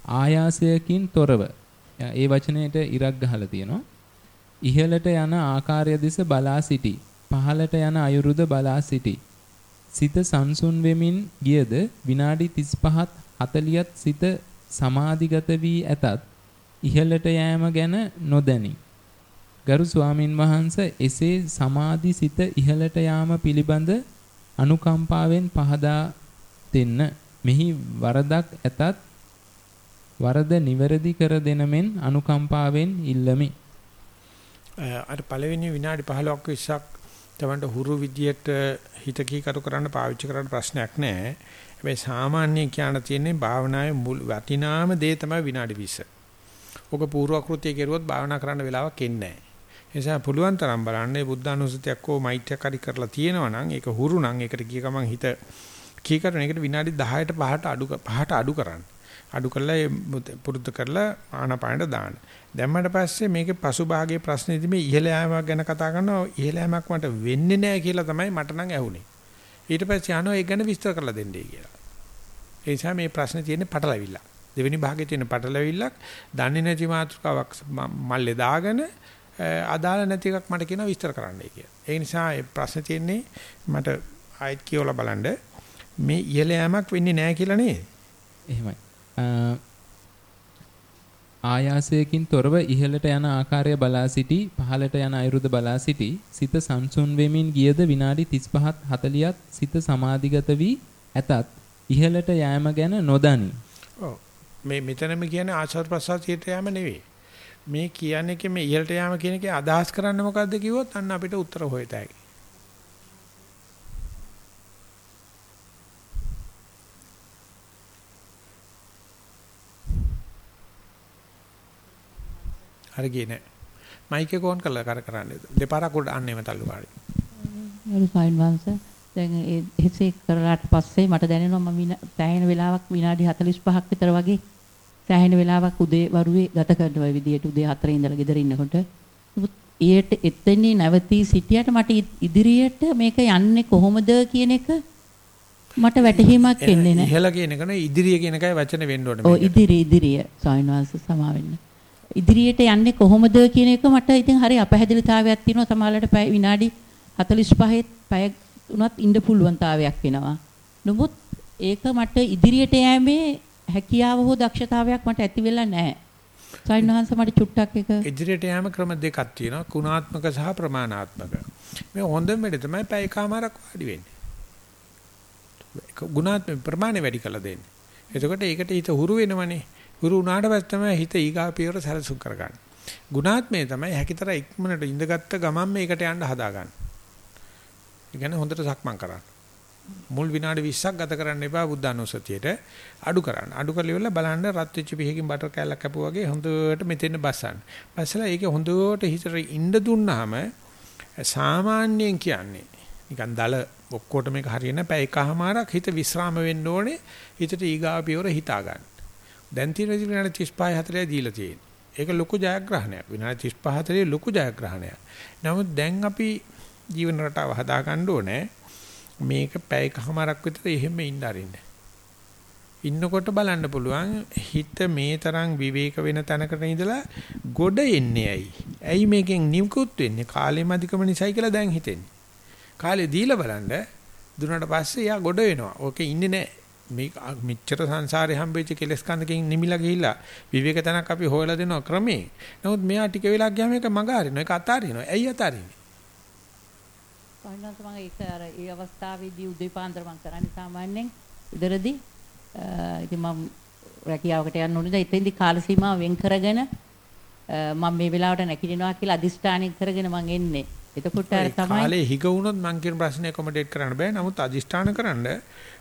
ආයාසයකින් තොරව ඒ වචනයට ඉරක් ගහලා තියෙනවා. ඉහළට යන ආකාරය දෙස බලා සිටි. පහළට යන අයුරුද බලා සිටි. සිත සංසුන් වෙමින් ගියද විනාඩි 35ත් 40ත් සිත සමාධිගත වී ඇතත් ඉහළට යෑම ගැන නොදැනි. ගරු ස්වාමින් වහන්සේ එසේ සමාධි සිත ඉහළට යාම පිළිබඳ අනුකම්පාවෙන් පහදා දෙන්න. මෙහි වරදක් ඇතත් වරද නිවැරදි කර දෙන මෙන් අනුකම්පාවෙන් ඉල්ලමි. අර පළවෙනි විනාඩි 15ක් 20ක් තමන්ට හුරු විදියට හිත කීකරු කරන්න පාවිච්චි කරන්න ප්‍රශ්නයක් නැහැ. හැබැයි සාමාන්‍ය කියන්න තියෙන්නේ භාවනාවේ මුල් වටිනාම දේ තමයි විනාඩි 20. ඔක පූර්වක්‍ෘතිය කෙරුවොත් භාවනා කරන්න වෙලාවක් එන්නේ නැහැ. ඒ නිසා පුළුවන් තරම් බලන්න මේ බුද්ධානුස්සතියක් හෝ මෛත්‍රියක් හරි කරලා තියෙනවා නම් ඒක හුරු නම් ඒකට ගිය ගමන් හිත කීකරන එකට විනාඩි 10ට 5ට අඩු 5ට අඩු කරන්න. අඩු කරලා ඒ පුරුදු කරලා ආනාපානට දාන්න. දැම්මට පස්සේ මේකේ පසුභාගයේ ප්‍රශ්නේදී මේ ඉහළ යාමක් ගැන කතා කරනවා ඉහළ යාමක් මට වෙන්නේ නැහැ කියලා තමයි මට නම් ඇහුනේ. ඊට පස්සේ අහනවා ඒක ගැන විස්තර කරලා දෙන්නයි කියලා. ඒ නිසා මේ ප්‍රශ්නේ තියෙන්නේ පටලවිල්ල. දෙවෙනි භාගයේ තියෙන පටලවිල්ලක් දන්නේ නැති මාතෘකාවක් මල්ලේ දාගෙන අදාළ නැති එකක් මට කියනවා විස්තර කරන්නයි කියලා. ඒ නිසා මේ ප්‍රශ්නේ තියෙන්නේ මට ආයෙත් කියවලා බලන්න මේ ඉහළ යෑමක් වෙන්නේ නැහැ කියලා නේද? එහෙමයි. ආයාසයකින් තොරව ඉහළට යන ආකාරය බලා සිටි පහළට යන අයුරුද බලා සිටි සිත සංසුන් වෙමින් ගියද විනාඩි 35ත් 40ත් සිත සමාධිගත වී ඇතත් ඉහළට යෑම ගැන නොදනි. ඔව් මේ මෙතනම කියන්නේ ආශ්වාස ප්‍රශ්වාසයට යෑම නෙවෙයි. මේ කියන්නේ මේ ඉහළට යෑම කියන එකේ අදහස් කරන්නේ මොකද්ද කිව්වොත් අන්න අපිට උත්තර හොයතයි. හරි ගියේ නෑ. මයික් එක ඕන් කරලා කර කරන්නේ. දෙපාරක් උඩ අන්නේම තල්ලු කාරි. නරු ෆයින් වංශ දැන් ඒ එසේ කරලාට පස්සේ මට දැනෙනවා මම සෑහෙන වෙලාවක් විනාඩි 45ක් විතර වගේ සෑහෙන වෙලාවක් උදේ වරුවේ ගත කරනවා විදියට උදේ 4 ඉඳලා ගෙදර ඉන්නකොට ඊට එතනින් නැවතී සිටියට මට ඉදිරියට මේක යන්නේ කොහොමද කියන එක මට වැටහීමක් එන්නේ නැහැ. ඉහළ කියන එක නේ ඉදිරිය කියන එකයි වචන වෙන්න ඕනේ. ඔව් ඉදිරිය ඉදිරිය සායනවාස සමා වෙන්න. ඉදිරියට යන්නේ කොහොමද කියන එක මට ඉතින් හරි අපහැදිලිතාවයක් තියෙනවා සමහරවිට පැය විනාඩි 45 පැය උනත් ඉන්න පුළුවන්තාවයක් වෙනවා. නමුත් ඒක මට ඉදිරියට යෑමේ හැකියාව හෝ දක්ෂතාවයක් මට ඇති වෙලා නැහැ. සයින්වහන්ස මට චුට්ටක් එක ඉදිරියට යෑම ක්‍රම දෙකක් තියෙනවා ගුණාත්මක සහ ප්‍රමාණාත්මක. මේ හොඳම වෙලේ තමයි පැය කමාරක් වාඩි වෙන්නේ. ගුණාත්මක ප්‍රමාණය වැඩි කළ දෙන්නේ. එතකොට ඒකට හිත හුරු වෙනවනේ. හුරු වුණාට පස්සේ තමයි හිත ඊගා පියවර සැලසුම් කරගන්නේ. ගුණාත්මය තමයි හැකිතර ඉක්මනට ඉඳගත්ත ගමන් මේකට යන්න හදාගන්න. ඒ කියන්නේ හොඳට සක්මන් කරන්න. මුල් විනාඩි 20ක් ගත කරන්න එපා බුද්ධානුස්සතියට අඩු කරන්න. අඩු කරලා ඉවරලා බලන්න රත් වෙච්ච පිහකින් බටර් කෑල්ලක් කැපුවා වගේ හොඳට මෙතෙන් බස්සන්න. බස්සලා ඒකේ හොඳට හිතට ඉන්න දුන්නාම සාමාන්‍යයෙන් කියන්නේ නිකන් දල ඔක්කොට මේක හරියන පැය එකමාරක් හිත විස්්‍රාම වෙන්න ඕනේ. හිතට ඊගාව පියවර හිතා ගන්න. දැන් තියෙන විනාඩි 35 40 දීලා තියෙන්නේ. ඒක ලොකු ජයග්‍රහණයක්. විනාඩි 35 40 ලොකු ජයග්‍රහණයක්. නමුත් දැන් අපි ජීවන රටාව හදා ගන්න ඕනේ. මේක පැයකමාරක් විතර එහෙම ඉන්න අරින්න. ඉන්නකොට බලන්න පුළුවන් හිත මේ තරම් විවේක වෙන තැනකට ඉඳලා ගොඩ එන්නේ ඇයි? ඇයි මේකෙන් නිකුත් වෙන්නේ? කාලෙම අධිකම නිසයි කියලා දැන් හිතෙන්නේ. කාලේ දීලා බලන්න දුන්නාට පස්සේ යා ගොඩ වෙනවා. ඕකේ ඉන්නේ නැහැ. මේ මෙච්චර සංසාරේ හම්බෙච්ච කෙලස් කන්දකින් නිමිලා ගිහිල්ලා විවේක තනක් අපි හොයලා දෙනවා ක්‍රමේ. නමුත් මෙයා ටික වෙලා ගියාම ඒක මග අරිනවා. ඒක අතාරිනවා. ඇයි අතාරින්නේ? පහනත් මම ඒක අර ඒ අවස්ථාවේදී උදේ පාන්දර මම කරන්නේ සාමාන්‍යයෙන් ඉදරදී ඉතින් මම රැකියාවකට යන්න ඕනේ. එතෙන්දී කාල සීමාව වෙන් කරගෙන මම මේ වෙලාවට නැගිටිනවා කියලා අදිෂ්ඨානය කරගෙන මම එන්නේ. එතකොට තමයි කාලේ හිග වුණොත් මං කියන ප්‍රශ්නේ කොමඩේට් කරන්න බෑ. නමුත් අදිෂ්ඨාන කරන්න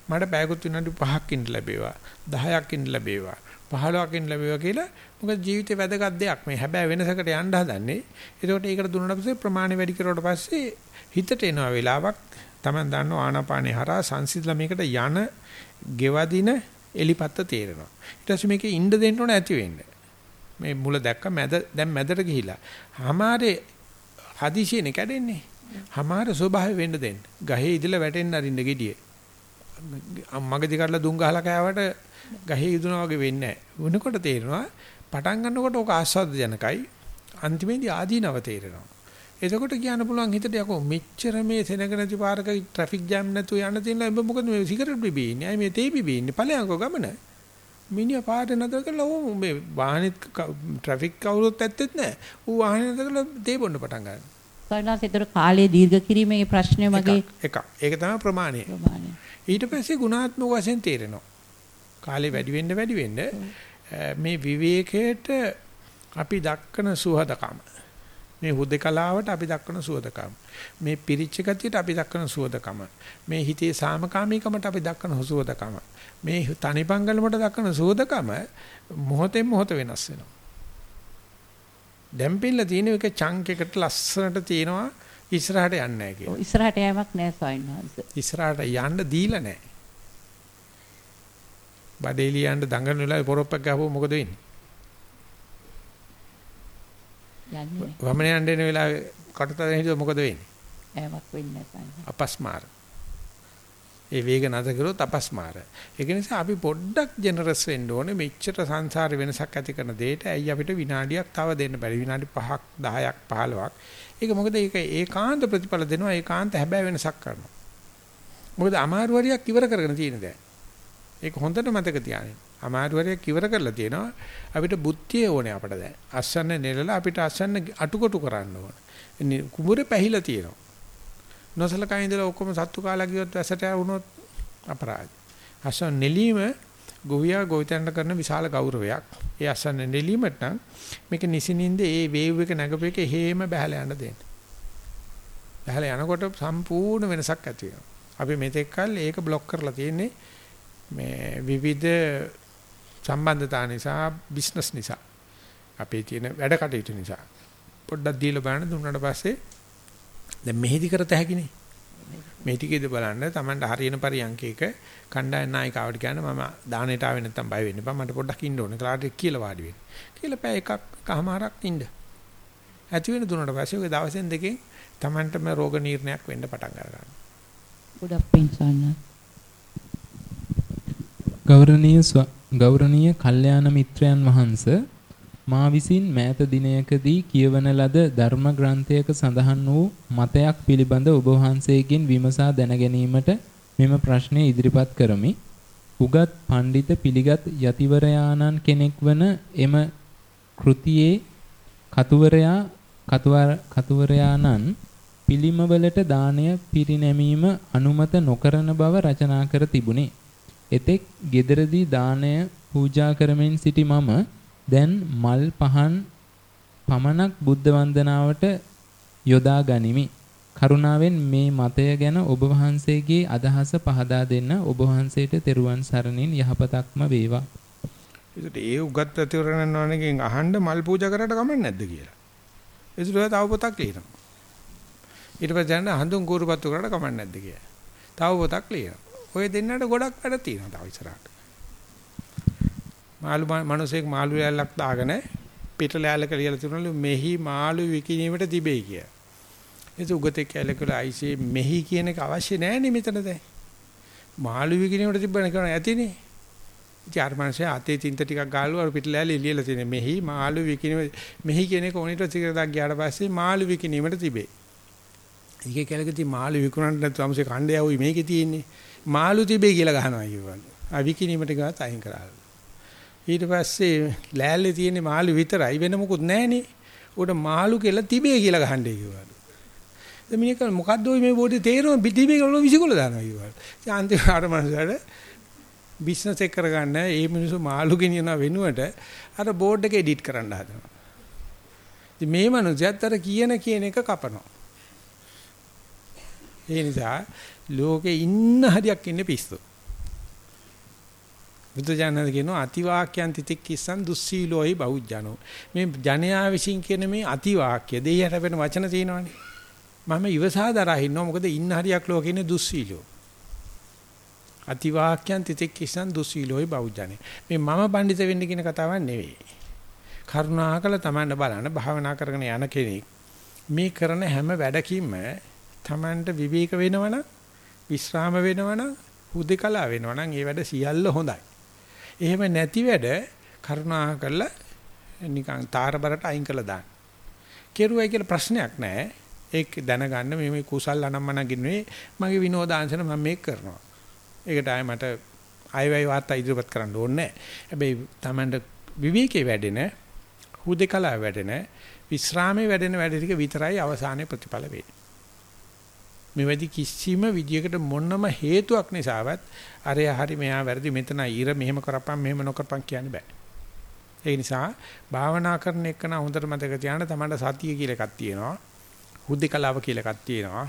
මට පැයකුත් විනාඩි 5ක් ඉන්න ලැබේවා. 10ක් ඉන්න ලැබේවා. 15ක් ඉන්න ලැබේවා කියලා. මොකද ජීවිතේ වැදගත් දෙයක්. මේ හැබැයි වෙනසකට යන්න හදන්නේ. ඒකට ඒකට දුන්නාට පස්සේ ප්‍රමාණය වැඩි කරුවට පස්සේ හිතට එනවා වෙලාවක් Taman දන්නව ආනාපානේ හරහා සංසිඳලා මේකට යන ගෙවදින එලිපත්ත තේරෙනවා. ඊට පස්සේ මේකේ ඉන්න දෙන්න ඕන ඇති වෙන්න. මේ මුල දැක්ක මැද දැන් මැදට ගිහිලා. හමාරේ හදිසියෙනේ කැඩෙන්නේ. හමාර ස්වභාවය වෙන්න දෙන්න. ගහේ ඉදලා වැටෙන්න අරින්න gediye. මගදී කඩලා දුම් ගහලා කෑවට ගහේ ඉදුණා වගේ වෙන්නේ නැහැ. වෙනකොට තේරෙනවා පටන් ගන්නකොට ඕක ආස්වාද ජනකයි. අන්තිමේදී ආදීනව තේරෙනවා. එතකොට කියන්න පුළුවන් හිතට යකෝ මෙච්චර මේ සෙනග නැති පාරක ට්‍රැෆික් ජෑම් නැතුව යන්න තියෙන ඔබ මොකද මේ සිගරට් බිබී ඉන්නේ අය මේ තේ බිබී ඉන්නේ ඵලයන්කෝ ගමන මිනිහා පාට නතර කරලා ඕ මේ වාහනෙත් ට්‍රැෆික් කවුරුත් ඇත්තෙත් නැහැ ඌ වාහනේ නතර කරලා තේ බොන්න පටන් ගන්නවා. සයින්ස් ඒතර කාලයේ දීර්ඝ කිරීමේ ප්‍රශ්නේ වගේ එක ඒක තමයි ප්‍රමාණය. ප්‍රමාණය. ඊට පස්සේ ගුණාත්මක වශයෙන් තේරෙනවා. කාලේ වැඩි වෙන්න වැඩි වෙන්න මේ විවේකයට අපි දක්කන සුහදකම මේ හුදකලාවට අපි දක්වන සුවදකම. මේ පිරිච්ච ගතියට අපි දක්වන සුවදකම. මේ හිතේ සාමකාමීකමට අපි දක්වන සුවදකම. මේ තනිපංගලමට දක්වන සුවදකම මොහොතෙන් මොහොත වෙනස් වෙනවා. දැම්පින්න තියෙන එක චංක් එකට ලස්සනට තියෙනවා ඉස්සරහට යන්නේ නැහැ කියලා. ඉස්සරහට යෑමක් නැහැ සයින්ස්. ඉස්සරහට යන්න දීලා නැහැ. බඩේ ලියන්න දඟන වෙලාවේ පොරොප්පක් ගහපුව මොකද වෙන්නේ? යන්නේ වමන යන්න එන වෙලාවේ කටතර හිටියොත් මොකද වෙන්නේ? ඈවක් වෙන්නේ නැහැ. අපස්මාර. ඒ වේග නැද කරොත් අපස්මාර. ඒක නිසා අපි පොඩ්ඩක් ජෙනරස් වෙන්න ඕනේ මෙච්චර සංසාරේ වෙනසක් ඇති කරන දෙයට ඇයි අපිට විනාඩියක් තව දෙන්න බැරි විනාඩි 5ක් 10ක් 15ක්. ඒක මොකද ඒක ඒකාන්ත ප්‍රතිඵල දෙනවා ඒකාන්ත හැබැයි වෙනසක් කරනවා. මොකද අමාරු වරියක් ඉවර කරගෙන තියෙන දැන්. ඒක හොඳට මතක තියාගන්න. අමාරු වරියක් ඉවර කරලා තියෙනවා අපිට බුද්ධිය ඕනේ අපට දැන්. අස්සන්න නෙලලා අපිට අස්සන්න අටුකොටු කරන්න ඕනේ. කුඹුරේ පැහිලා තියෙනවා. නොසලකා ඉඳලා ඔක්කොම සත්තු කාලා ගියොත් වැසට වුණොත් අපරාධ. අසන නෙලීම ගොවියා ගොවිතැනට කරන විශාල ගෞරවයක්. ඒ අසන නෙලීමට නම් මේක නිසිනින්ද ඒ වේව් එක නැගපේක හේම බහලා යන්න දෙන්න. බහලා යනකොට සම්පූර්ණ වෙනසක් ඇති වෙනවා. අපි මෙතෙක් කල් ඒක બ્લોක් කරලා තියෙන්නේ මේ විවිධ සම්බන්ධතා නිසා බිස්නස් නිසා අපේ තියෙන වැඩ කටයුතු නිසා පොඩ්ඩක් දීලා බලන්න දුන්නාට පස්සේ දැන් මෙහෙදි කරත හැකිනේ. මේ ටිකේද බලන්න Tamanට හරියන පරියන්කේක කණ්ඩායම් නායකවට කියන්න මම දානෙට ආවේ නැත්තම් බය වෙන්න එපා මට පොඩ්ඩක් ඉන්න ඕනේ. කලාට කියලා වාඩි වෙන්න. කියලා පැය එකක් කහමාරක් ඉන්න. ඇති වෙන දුන්නට පස්සේ ඔය දවසෙන් දෙකෙන් Tamanටම රෝග නිర్ణයක් වෙන්න පටන් ගන්නවා. ගොඩක් පිංසන්න. ගෞරවනීය ගෞරවනීය කල්යාණ මිත්‍රයන් වහන්සේ මා විසින් මෑත දිනයකදී කියවන ලද ධර්ම ග්‍රන්ථයක සඳහන් වූ මතයක් පිළිබඳ ඔබ වහන්සේගෙන් විමසා දැන ගැනීමට මෙම ප්‍රශ්නය ඉදිරිපත් කරමි. උගත් පඬිත පිළිගත් යතිවරයාණන් කෙනෙක් වන එම කෘතියේ කතුවරයා කතුවරයාණන් පිළිමවලට දාණය පිරිනැමීම අනුමත නොකරන බව රචනා කර තිබුණේ. එතෙක් gederදී දාණය පූජා කරමින් සිටි මම දැන් මල් පහන් පමණක් බුද්ධ වන්දනාවට යොදා ගනිමි. කරුණාවෙන් මේ මතය ගැන ඔබ වහන්සේගේ අදහස පහදා දෙන්න ඔබ වහන්සේට තෙරුවන් සරණින් යහපතක්ම වේවා. ඒකට ඒ උගත් ප්‍රතිවරණන් වණකින් අහන්න මල් පූජා කරාට කමක් නැද්ද කියලා. ඒසුර තව පොතක් ලියනවා. ඊට පස්සේ යන හඳුන් කූරුපත්තු කරාට කමක් නැද්ද කියලා. තව පොතක් ලියනවා. ඔය දෙන්නට ගොඩක් වැඩ තියෙනවා තව ඉස්සරහට. මාළු මිනිසෙක් මාළු ලෑල්ලක් දාගෙන පිට ලෑල්ලක ලියලා තිබුණලු මෙහි මාළු විකිනීමට තිබේ කිය. ඒක උගතේ කැලකල අයිසේ මෙහි කියන එක අවශ්‍ය නැහැ මෙතන දැන්. මාළු විකිනීමට තිබ්බන කරන ඇතිනේ. ඉතින් අර මිනිස්සේ අතේ තින්ත ටිකක් ගාලු අර පිට ලෑල්ලේ ලියලා තියෙන මෙහි මාළු විකිනීම මෙහි කියන එක ඕනිට සිගරටක් ගියාට පස්සේ මාළු විකිනීමට තිබේ. ඊගේ කැලකදී මාළු විකුණන්න නැතුව අමසේ කණ්ඩේ යවුයි මේකේ තියෙන්නේ. මාළු තිබේ කියලා ගහනවා කියවලු. ආ විකිනීමට ගාත් අයින් කරාලු. ඊට පස්සේ ලෑල්ලේ තියෙන මාළු විතරයි වෙන මොකුත් නැහනේ. උඩ මාළු කියලා තිබේ කියලා ගහන්නේ කිව්වා. දැන් මිනිහ කල මොකද්ද ඔය මේ බෝඩේ තේරෙන තිබේ කියලා විසිකොල දානවා කිව්වා. ඉතින් අන්තිමට අර මනුස්සයාට බිස්නස් එක කරගන්න මේ මිනිස්සු මාළු ගෙනියන වෙනුවට අර බෝඩ් එක එඩිට් කරන්න හදනවා. ඉතින් මේ මනුස්සයාත් අර කියන කියන එක කපනවා. ඒ නිසා ලෝකේ ඉන්න හරියක් ඉන්නේ පිස්සු. බුදුජානක කියනවා අතිවාක්‍යයන් තිතික් කිස්සන් දුස්සීලෝයි බෞද්ධනෝ. මේ ජනයා විසින් කියන මේ අතිවාක්‍ය දෙයියට වෙන වචන තියෙනවනේ. මම ඉවසා දරා ඉන්නවා මොකද ඉන්න හරියක් ලෝකේ ඉන්නේ දුස්සීලෝ. අතිවාක්‍යයන් තිතික් කිස්සන් දුස්සීලෝයි බෞද්ධනේ. මේ මම පඬිත වෙන්න කියන කතාවක් නෙවෙයි. කරුණාකර තමන්ට බලන්න භාවනා කරගෙන යන කෙනෙක් මේ කරන හැම වැඩකින්ම තමන්ට විවේක වෙනවනම් විශ්‍රාම වෙනවනම් හුදකලා වෙනවනම් ඒ වැඩ සියල්ල හොඳයි. එහෙම නැති වැඩ කරුණා කරලා නිකන් තාරබරට අයින් කළා දාන්න. කෙරුවයි කියලා ප්‍රශ්නයක් නැහැ. ඒක දැනගන්න මේ මේ කුසල් අනම්මනගින්නේ මගේ විනෝදාංශන මම මේක කරනවා. ඒකට ආයේ මට ආයෙවයි වාර්තා ඉදිරිපත් කරන්න ඕනේ නැහැ. හැබැයි Tamanට විවේකේ වැඩෙන හුදකලා වැඩෙන විශ්‍රාමයේ වැඩෙන වැඩ ටික විතරයි අවසානයේ ප්‍රතිඵල වෙන්නේ. මෙවැදි කිසිම විදියකට මොනම හේතුවක් නිසාවත් අරය හරි මෙහා වැරදි මෙතන ඉර මෙහෙම කරපම් මෙහෙම නොකරපම් කියන්න බෑ. ඒ නිසා භාවනා කරන එක නා හොඳට මතක තියාගන්න තමයි සතිය කියලා එකක් තියෙනවා. හුද්ධකලාව කියලා එකක් තියෙනවා.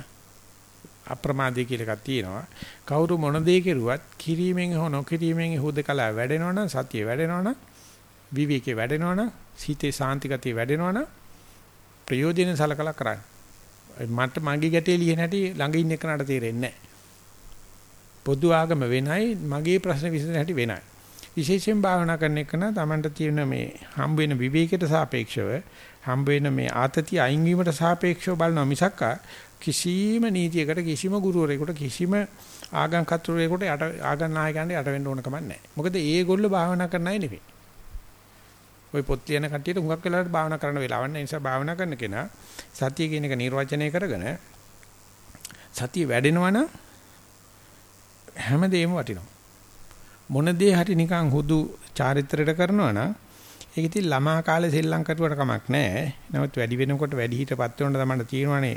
අප්‍රමාදී කියලා එකක් තියෙනවා. කවුරු මොන දේ කෙරුවත් කිරීමෙන් හෝ නොකිරීමෙන් හුද්ධකලාව වැඩෙනවනම් සතිය වැඩෙනවනම් විවේකේ වැඩෙනවනම් සීතේ සාන්ති ගතිය වැඩෙනවනම් ප්‍රයෝජනෙ සලකලා කරන්නේ. මට මගේ ගැටේ ලියන හැටි ළඟ ඉන්න එකනට තේරෙන්නේ නැහැ. පොදු ආගම වෙනයි මගේ ප්‍රශ්න විසඳන හැටි වෙනයි. විශේෂයෙන් භාවනා කරන එක නම් Tamanට තියෙන මේ හම්බ වෙන විවේකයට සාපේක්ෂව හම්බ වෙන මේ ආතතිය අයින් වීමට සාපේක්ෂව බලනවා මිසක් කිසිම නීතියකට කිසිම ගුරුවරයෙකුට කිසිම ආගම් කතුරේකට යට ආගම් නායකයන්ට යට වෙන්න ඕන කමක් නැහැ. මොකද ඒගොල්ලෝ භාවනා කරන අය නෙවෙයි. ওই පොත් ලියන කට්ටියට හුඟක් වෙලාවට භාවනා කරන වෙලාවක් නැහැ. නිසා භාවනා කරන කෙනා සතිය කියන එක නිර්වචනය කරගෙන සතිය වැඩෙනවනම් හැමදේම වටිනවා. මොන දේ හරි නිකන් හුදු චාරිත්‍රයට කරනවා නම් ඒක ඉතින් ළමා කාලේ සෙල්ලම් කරුවට කමක් නැහැ. නමුත් වැඩි වෙනකොට වැඩි හිටපත් වෙනකොට තමයි තියෙනවනේ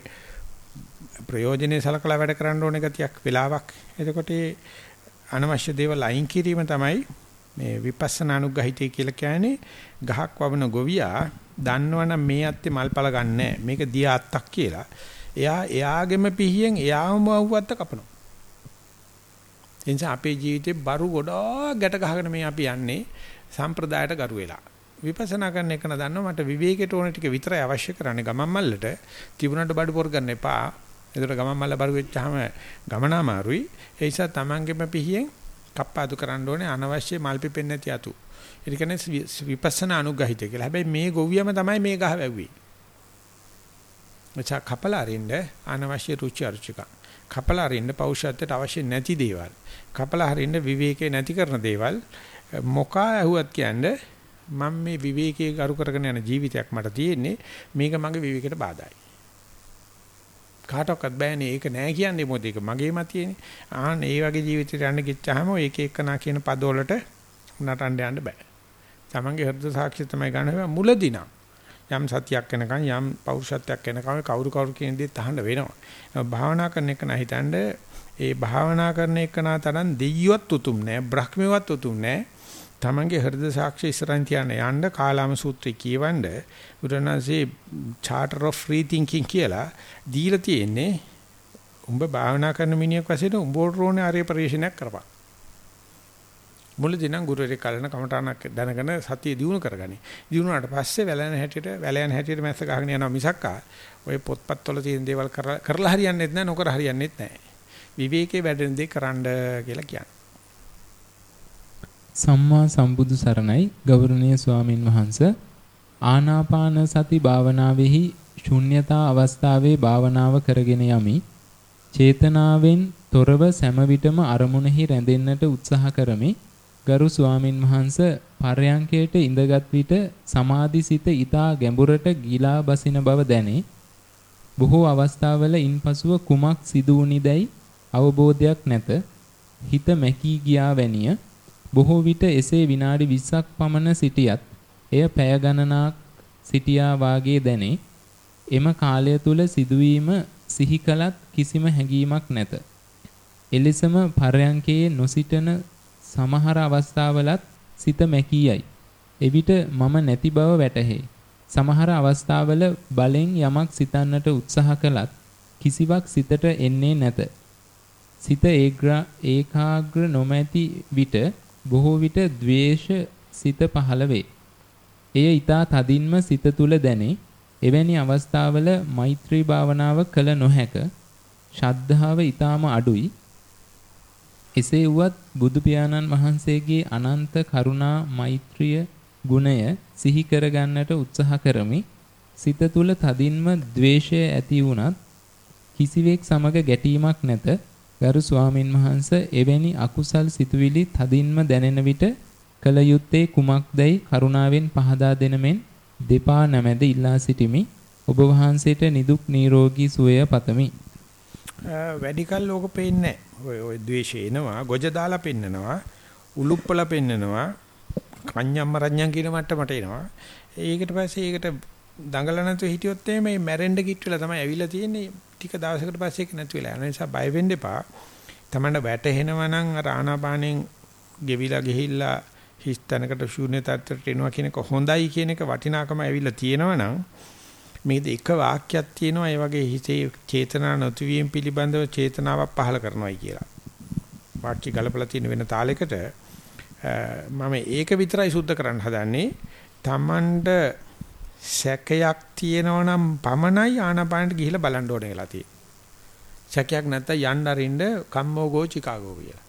ප්‍රයෝජනේ සලකලා වැඩ කරන්න ඕන ගතියක් වෙලාවක්. එතකොට අනවශ්‍ය දේවල් අයින් කිරීම තමයි මේ විපස්සනා අනුග්‍රහිතය කියලා කියන්නේ ගහක් වවන ගොවියා දන්නවනම් මේ අත්තේ මල්පල ගන්නෑ මේක දිය අත්තක් කියලා. එයා එයාගෙම පිහියෙන් එයාම වව්වත්ත කපනවා. එනිසා අපේ ජීවිතේ බරු ගොඩාක් ගැට ගහගෙන මේ අපි යන්නේ සම්ප්‍රදායට ගරු වෙලා. විපස්සනා කරන එක නදන්නවා මට විවේකයට ඕන ටික විතරයි අවශ්‍ය කරන්නේ ගමන් මල්ලට තිබුණාට බඩු පොර ගන්න එපා. ඒකට ගමන් මල්ල බරු වෙච්චාම ගමන අමාරුයි. ඒ නිසා තමන්ගෙම පිහියෙන් කප්පාදු කරන්න ඕනේ අනවශ්‍ය මල් පිපෙන්නේ නැති අතු. ඒ කියන්නේ විපස්සනා අනුග්‍රහිතය කියලා. හැබැයි මේ ගොවියම තමයි මේ ගහ වැව්වේ. එචා කපලා අරින්න අනවශ්‍ය රුචි අරුචික. කපලා අරින්න පෞෂත්වයට අවශ්‍ය නැති දේවල්. කපලා අරින්න විවේකේ නැති කරන දේවල් මොකා ඇහුවත් කියන්නේ මම මේ විවේකයේ කරු කරගෙන යන ජීවිතයක් මට තියෙන්නේ මේක මගේ විවේකයට බාධායි. කාටවත් බෑනේ ඒක නෑ කියන්නේ මොකද ඒක මගේ මතියනේ. ආන් ඒ වගේ ජීවිතයට යන්න ගිච්චාම ඒක එක්කනා කියන පදවලට නටන්න යන්න බෑ. Tamange හෘද සාක්ෂි තමයි ගන්න මුලදී නම් යම් සතියක් වෙනකන් යම් පෞරුෂත්වයක් වෙනකන් කවුරු කවුරු කියන දේ තහඬ වෙනවා. භාවනා කරන එක නැහිතඳ ඒ භාවනා කරන එක තරම් දෙයියවත් උතුම් නෑ බ්‍රහ්මවත් උතුම් නෑ. තමන්ගේ හෘද සාක්ෂි ඉස්සරහින් තියන්න යන්න කාලාම සූත්‍රය කියවන්න බුදුරණන්සේ charter of free thinking කියලා දීලා තියෙන්නේ උඹ භාවනා කරන මිනිහෙක් වශයෙන් උඹට රෝනේ ආර්ය පරිශ්‍රණයක් කරපන් මුලදී නම් ගුරුවරයෙක් කලන කමටානක් දැනගෙන සතිය දිනු කරගනි. දිනුනාට පස්සේ වැලෙන හැටියට වැලයන් හැටියට මැස්ස ගහගෙන යනවා මිසක්කා ඔය පොත්පත්වල තියෙන දේවල් කරලා හරියන්නේ නැහැ නොකර හරියන්නේ නැහැ. විවේකයේ වැඩෙන දේ කරන්න කියලා කියන්නේ. සම්මා සම්බුදු සරණයි ගෞරවනීය ස්වාමින් වහන්ස ආනාපාන සති භාවනාවෙහි ශුන්්‍යතා අවස්ථාවේ භාවනාව කරගෙන යමි චේතනාවෙන් තොරව සෑම විටම අරමුණෙහි රැඳෙන්නට උත්සාහ කරමි ගරු ස්වාමින් වහන්ස පර්යංකයට ඉඳගත් විට සමාධිසිත ඊතා ගැඹුරට ගිලා බසින බව දැනේ බොහෝ අවස්ථාවල ඉන්පසුව කුමක් සිදු වුනිදැයි අවබෝධයක් නැත හිත මැකී ගියා වැනිය බොහෝ විට එසේ විනාඩි 20ක් පමණ සිටියත් එය පැය ගණනාවක් සිටියා වාගේ දැනේ. එම කාලය තුල සිදුවීම සිහි කලත් කිසිම හැඟීමක් නැත. එලෙසම පරයන්කේ නොසිටන සමහර අවස්ථාවලත් සිත මැකියයි. එවිට මම නැති බව වැටහේ. සමහර අවස්ථාවල බලෙන් යමක් සිතන්නට උත්සාහ කළත් කිසිවක් සිතට එන්නේ නැත. සිත ඒකාග්‍ර නොමැති විට බොහෝ විට ද්වේෂ සිත පහළ වේ. එය ඊතා තදින්ම සිත තුල දැනේ. එවැනි අවස්ථාවල මෛත්‍රී භාවනාව කළ නොහැක. ශද්ධාව ඊ타ම අඩුයි. එසේ වුවත් බුදු පියාණන් වහන්සේගේ අනන්ත කරුණා මෛත්‍රිය ගුණය සිහි කර ගන්නට උත්සාහ කරමි. සිත තුල තදින්ම ද්වේෂය ඇති වුණත් කිසිවෙක් සමග ගැටීමක් නැත. ගරු ස්වාමින් වහන්ස එවැනි අකුසල් සිතුවිලි තදින්ම දැනෙන විට කල යුත්තේ කුමක්දයි කරුණාවෙන් පහදා දෙනමෙන් දෙපා නැමැද ඉල්ලා සිටිමි ඔබ වහන්සේට නිදුක් නිරෝගී සුවය පතමි වැඩි කල් ලෝක පේන්නේ ඔය ඔය ද්වේෂය එනවා ගොජ දාලා පෙන්නනවා උලුප්පල පෙන්නනවා කන්‍යම්ම රඤ්ඤම් කියන මට්ටමට එනවා. ඒකට පස්සේ ඒකට දඟල නැතුව හිටියොත් එමේ මැරෙන්න කිට් වෙලා තමයි ඇවිල්ලා තියෙන්නේ. ටික දවසකට පස්සේ ඒක නැති වෙලා යන නිසා බය වෙන්න එපා. තමන්න වැටෙනවා නම් අර ආනාපානෙන් ගෙවිලා ගිහිල්ලා හිස් තැනකට ශූන්‍ය තත්ත්වයට එනවා කියන එක හොඳයි කියන එක වටිනාකම ඇවිල්ලා තියෙනවා නම් මේක එක වාක්‍යයක් තියෙනවා ඒ වගේ හිතේ චේතනා නොතිවීම පිළිබඳව චේතනාවක් පහළ කරනවායි කියලා. වාක්‍ය ගලපලා තියෙන වෙන තාලයකට මම ඒක විතරයි සුද්ධ කරන්න හදන්නේ. Tamanට සැකයක් තියෙනවා නම් පමණයි ආනාපානට ගිහිල්ලා බලන්න ඕනේ කියලා තියෙන්නේ. සැකයක් නැත්නම් යන්න අරින්න කම්මෝගෝ චිකාගෝ කියලා.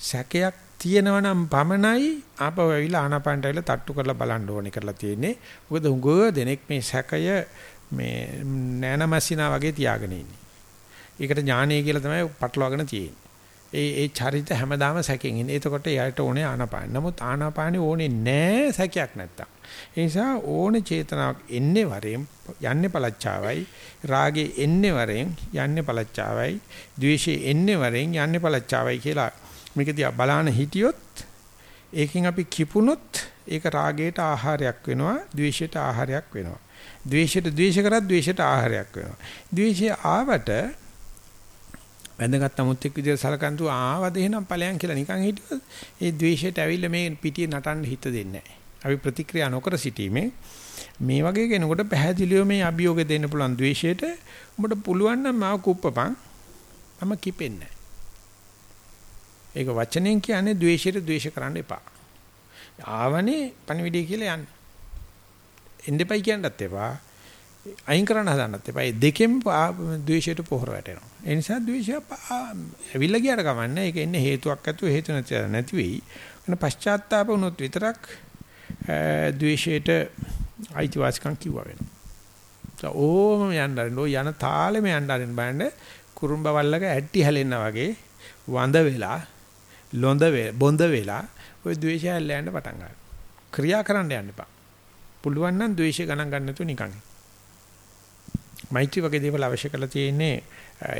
සැකයක් තියෙනවනම් පමණයි ආපහු ඇවිල්ලා ආනාපානට ඇවිල්ලා තට්ටු කරලා බලන්න ඕනේ කරලා තියෙන්නේ. මොකද උගව දෙනෙක් මේ සැකය මේ නෑනමැසිනා වගේ තියාගෙන ඉන්නේ. ඒකට ඥානය කියලා තමයි පටලවාගෙන තියෙන්නේ. ඒ ඒ චරිත හැමදාම සැකෙන් ඉන්නේ. එතකොට එයාට ඕනේ ආනාපාන. නමුත් ආනාපානෙ ඕනේ නෑ සැකයක් නැත්තම්. ඒ නිසා ඕනේ චේතනාවක් එන්නේ වරෙන් යන්නේ පළච්චාවයි. රාගේ එන්නේ වරෙන් යන්නේ පළච්චාවයි. ද්වේෂේ එන්නේ වරෙන් යන්නේ පළච්චාවයි කියලා මේක දිහා බලාන හිටියොත් ඒකෙන් අපි කිපුණොත් ඒක රාගයට ආහාරයක් වෙනවා. ද්වේෂයට ආහාරයක් වෙනවා. ද්වේෂයට ද්වේෂ කරත් ද්වේෂයට ආහාරයක් වෙනවා. ද්වේෂය ආවට වැඳගත් අමුත් එක් විදිහට සලකන්තු ආවද එහෙනම් ඵලයන් කියලා නිකන් හිටියොත් ඒ ද්වේෂයට ඇවිල්ලා මේ පිටියේ නටන්න හිත දෙන්නේ නැහැ. අපි ප්‍රතික්‍රියා නොකර සිටීමේ මේ වගේ කෙනෙකුට පැහැදිලිව මේ අභියෝග දෙන්න පුළුවන් ද්වේෂයට උඹට පුළුවන් නම් මාව කුප්පපන් මම කිපෙන්නේ ඒක වචනෙන් කියන්නේ ද්වේෂයට ද්වේෂ කරන්න එපා. ආවනේ පණිවිඩය කියලා යන්න. එන්නෙපයි කියන්නත් එපා. අයින් කරන්න හදන්නත් එපා. මේ දෙකෙන් ද්වේෂයට පොහොර වැටෙනවා. ඒ නිසා ද්වේෂය ඇවිල්ලා ගියට කමන්නේ. ඒක එන්නේ හේතුවක් ඇතුව හේතු නැති වෙයි. වෙන පශ්චාත්තාප වුණොත් විතරක් ද්වේෂයට අයිතිවාසිකම් කිව්වා වෙනවා. ඕම යන්න යන තාලෙම යන්න අරින්න බලන්න කුරුම්බ වල්ලක ඇට්ටි හැලෙනා වගේ වඳ වෙලා ලොඳ බොඳ වෙලා ওই ද්වේෂය ඇල්ල යන්න පටන් ගන්නවා. ක්‍රියා කරන්න යන්න එපා. පුළුවන් නම් ද්වේෂය ගණන් ගන්න නැතුව නිකන්. මෛත්‍රී වගේ දේවල් අවශ්‍ය කරලා තියෙන්නේ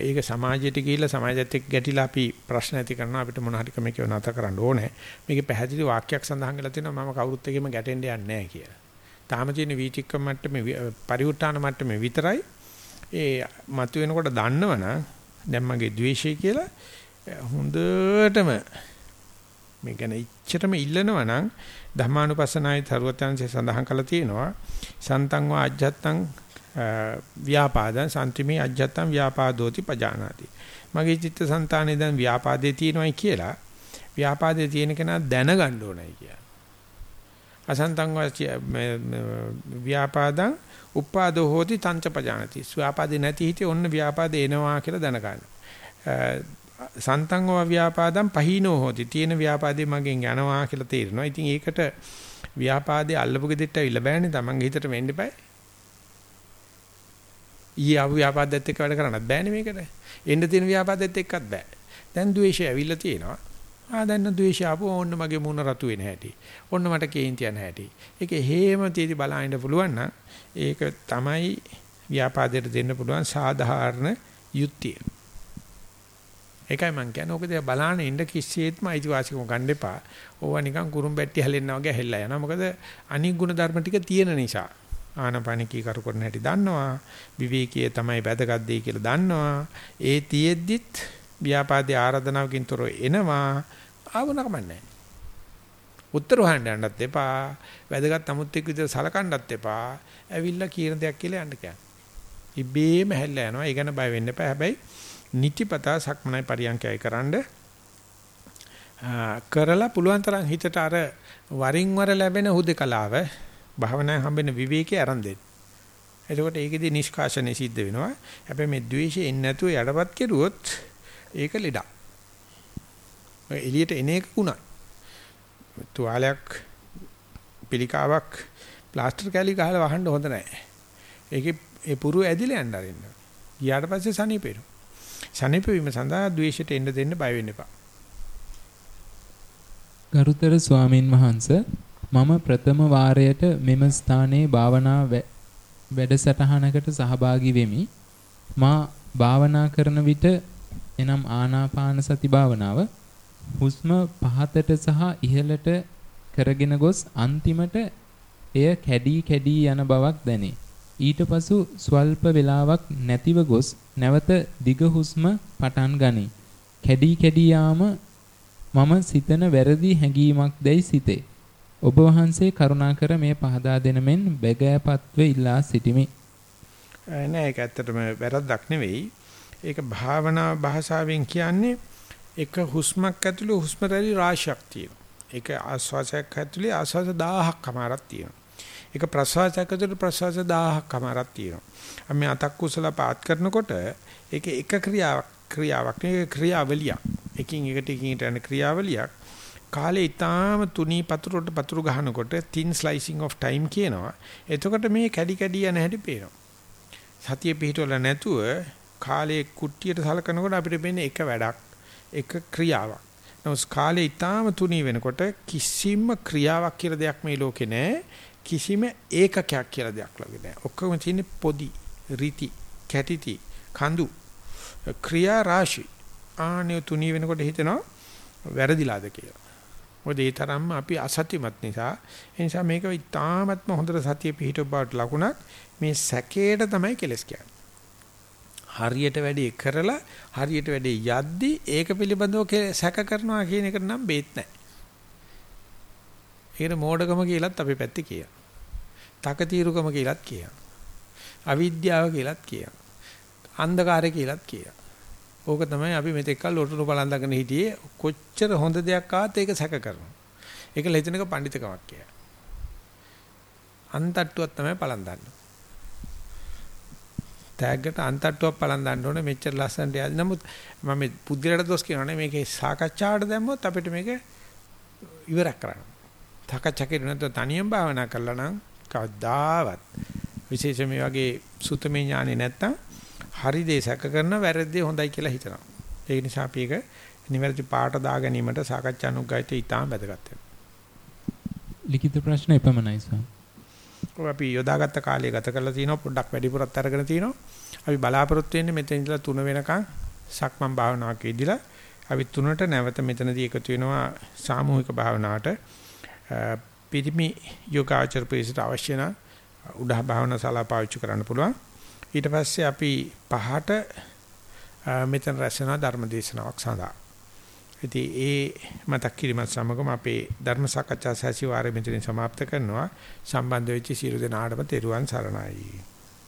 ඒක සමාජයට ගිහිල්ලා සමාජයත් එක්ක ගැටිලා අපි ප්‍රශ්න ඇති කරනවා අපිට මොන හරි කමක නැත කරන්න ඕනේ. මේකේ පැහැදිලි වාක්‍යයක් සඳහන් කරලා තියෙනවා මම කවුරුත් එක්කම ගැටෙන්න යන්නේ නැහැ කියලා. තාම තියෙන වීතික්කම මට්ටමේ පරිඋත්තාන මට්ටමේ විතරයි ඒ මතුවෙනකොට දන්නවනම් දැන් මගේ ද්වේෂය කියලා හොඳටම මේ ගැන ඉච්ඡටම ඉල්ලනවා නම් ධර්මානුපස්සනායි තරුවත්යන්සේ සඳහන් කරලා තියෙනවා සන්තං වා අජ්ජත්තං ව්‍යාපාදං සම්තිමේ අජ්ජත්තං ව්‍යාපාදෝති පජානාති. මගේ චිත්තසංතානේ දැන් ව්‍යාපාදේ තියෙනවයි කියලා ව්‍යාපාදේ තියෙන කෙනා දැනගන්න ඕනයි කියලා. අසන්තං ව්‍යාපාදං උපාදෝ හෝති තංච පජානාති. ව්‍යාපාදේ නැති හිතේ ඔන්න ව්‍යාපාදේ එනවා කියලා දැනගන්න. සන්තං ව්‍යාපාදං පහීනෝ හෝති. තියෙන ව්‍යාපාදේ මගෙන් යනවා කියලා තේරෙනවා. ඉතින් ඒකට ව්‍යාපාදේ අල්ලපු ගෙදෙට්ට අවිල බෑනේ. Taman හිතට වෙන්න බෑ. ඊයේ ආපු ව්‍යාපාදෙත් එක්ක වැඩ කරන්නත් බෑනේ මේකට. එන්න තියෙන ව්‍යාපාදෙත් එක්කත් බෑ. දැන් ද්වේෂය ඇවිල්ලා තියෙනවා. ආ දැන් ද්වේෂය ආපු ඕන්න මගේ මූණ රතු වෙන හැටි. ඔන්න මට කේන්ති යන හැටි. ඒක හේම තීති බලහින්න පුළුවන් නම් ඒක තමයි ව්‍යාපාදයට දෙන්න පුළුවන් සාධාරණ යුක්තිය. ඒකයි මං කියන්නේ. ඔක දිහා බලාන ඉන්න කිසිසේත්ම අයිතිවාසිකම ගන්න එපා. ඕවා නිකන් කුරුම්බැට්ටි හැලෙන්නා වගේ හැල්ලා යනවා. මොකද අනික් ගුණ ධර්ම ටික තියෙන නිසා. ආනපනිකී කරු කරන හැටි දන්නවා. විවේකයේ තමයි වැදගත් දෙය කියලා දන්නවා. ඒ තියෙද්දිත් ව්‍යාපාදේ ආරාධනාවකින් තොරව එනවා. ආවන කමන්නේ උත්තර හොයන්න යන්නත් එපා. වැදගත් අමුත් එක්ක විතර සලකන්නත් එපා. ඇවිල්ලා කියන දෙයක් කියලා යන්න කියන්නේ. ඉබේම හැල්ලා යනවා. ඒ ගැන බය වෙන්න එපා. හැබැයි නිතිපතා සක්මනයි පරියන්කයයි කරන්න කරලා පුළුවන් තරම් හිතට අර වරින් වර ලැබෙන හුදකලාව භාවනාවෙන් හම්බෙන විවේකේ අරන් දෙන්න. එතකොට ඒකෙදි නිෂ්කාශනය සිද්ධ වෙනවා. හැබැයි මේ ද්වේෂය එන්නේ නැතුව යඩපත් කෙරුවොත් ඒක ලෙඩක්. එළියට එන එක උණයි. තුවාලයක් පිළිකාවක් ප්ලාස්ටර් කැලි ගහලා වහන්න හොඳ නැහැ. ඒකේ ඒ පුරු ඇදිලා යන්න අරින්න. ගියාට පස්සේ සනීපේරු. සනීප වීම සඳහා ද්වේෂයට එන්න දෙන්න බය වෙන්න එපා. ගරුතර ස්වාමින් වහන්සේ මම ප්‍රථම වාරයට මෙම ස්ථානයේ භාවනා වැඩසටහනකට සහභාගී වෙමි. මා භාවනා කරන විට එනම් ආනාපාන සති භාවනාව හුස්ම පහතට සහ ඉහළට කරගෙන ගොස් අන්තිමට එය කැඩී කැඩී යන බවක් දැනේ. ඊට පසු ස්වල්ප වේලාවක් නැතිව ගොස් නැවත දිග හුස්ම පටන් ගනී. කැඩී කැඩී යාම මම සිතන වැරදි හැඟීමක් දැයි සිතේ. ඔබ වහන්සේ කරුණාකර මේ පහදා දෙන මෙන් බැගෑපත්ව ඉල්ලා සිටිමි. නෑ ඒක ඇත්තටම වැරද්දක් නෙවෙයි. ඒක භාවනා භාෂාවෙන් කියන්නේ එක හුස්මක් ඇතුළේ හුස්ම රැලි රාශියක් තියෙනවා. ඒක ආස්වාසයක් ඇතුළේ ආස්වාස 1000ක් කමාරක් තියෙනවා. ඒක ප්‍රසවාසයක් ඇතුළේ ප්‍රසවාස 1000ක් කමාරක් තියෙනවා. අපි අතක් කුසල පාත් කරනකොට ඒක එක ක්‍රියාවක් ක්‍රියාවක් නෙවෙයි ක්‍රියාවලියක්. එකින් එකට එකින් යන ක්‍රියාවලියක්. කාලේ ඊටාම තුනී පතුරට පතුරු ගහනකොට thin slicing of time කියනවා. එතකොට මේ කැඩි කැඩි යන හැටි පේනවා. සතිය පිහිටවල නැතුව කාලේ කුට්ටියට සලකනකොට අපිට පේන්නේ එක වැඩක් එක ක්‍රියාවක්. නමුත් කාලේ ඊටාම තුනී වෙනකොට කිසිම ක්‍රියාවක් කියලා දෙයක් මේ ලෝකේ නැහැ. කිසිම ඒකකයක් කියලා දෙයක් ළඟ නැහැ. ඔක්කොම තියෙන්නේ පොදි, රීති, කැටිති, කඳු, ක්‍රියා රාශි. ආනේ තුනී වෙනකොට හිතෙනවා වැරදිලාද කියලා. මොකද ඒ තරම්ම අපි අසත්‍යමත් නිසා ඒ නිසා මේක ඉතාමත්ම හොඳට සතිය පිහිටව බවට ලකුණක් මේ සැකේට තමයි කෙලස් කියන්නේ. හරියට වැඩේ කරලා හරියට වැඩේ යද්දි ඒක පිළිබඳව සැක කරනවා කියන එකට නම් බේත් නැහැ. ඒකට මෝඩකම කියලත් අපි පැත්තේ කියනවා. තකතිරුකම කියලත් කියනවා. අවිද්‍යාව කියලත් කියනවා. අන්ධකාරය කියලත් කියනවා. ඕක තමයි අපි මෙතෙක් කල් ලොටුන බලන්දාගෙන හිටියේ කොච්චර හොඳ දෙයක් ආවත් ඒක සැක කරනවා. ඒක ලෙතනක පඬිතකමක් කියලා. අන්තට්ටුවක් තමයි පලන් දාන්නේ. තෑග්ගට අන්තට්ටුවක් පලන් දාන්න ඕනේ මෙච්චර ලස්සනට යද්දි නමුත් මම පුද්ගලයාට දොස් කියනවනේ මේකේ සාකච්ඡාවට දැම්මොත් අපිට මේක ඉවරක් කරන්න. සාකච්ඡා කරේ නැත්නම් තනියම භාවනා කළා නම් කවදාවත් විශේෂයෙන් මේ වගේ සුතමේ ඥානෙ නැත්තම් හරි දේ සැක කරන වැරදි හොඳයි කියලා හිතනවා. ඒ නිසා අපි ඒක නිවැරදි පාට දා ගැනීමට සාකච්ඡා අනුග්‍රහිත ඉතාම වැදගත් වෙනවා. ලිඛිත ප්‍රශ්න එපමණයි සර්. අපි යොදාගත්ත කාලය ගත කරලා තිනවා පොඩ්ඩක් වැඩිපුරත් අරගෙන තිනවා. අපි බලාපොරොත්තු වෙන්නේ මෙතන ඉඳලා 3 වෙනකන් සක්මන් භාවනාවක ඉදලා අපි 3ට නැවත මෙතනදී එකතු වෙනවා සාමූහික භාවනාවට. පිරිමි යෝගාචර පිළිසට අවශ්‍ය නම් උඩහ භාවනා ශාලා පාවිච්චි කරන්න පුළුවන්. ඊට පස්සේ අපි පහට මෙතන රැස්වෙන ධර්ම දේශනාවක් සඳහා. ඉතින් ඒ මතක් කිරීමත් සමගම අපේ ධර්ම සාකච්ඡා සැසිවාරය මෙතනින් સમાપ્ત කරනවා. සම්බන්ධ වෙච්ච සියලු දෙනාටම තෙරුවන් සරණයි.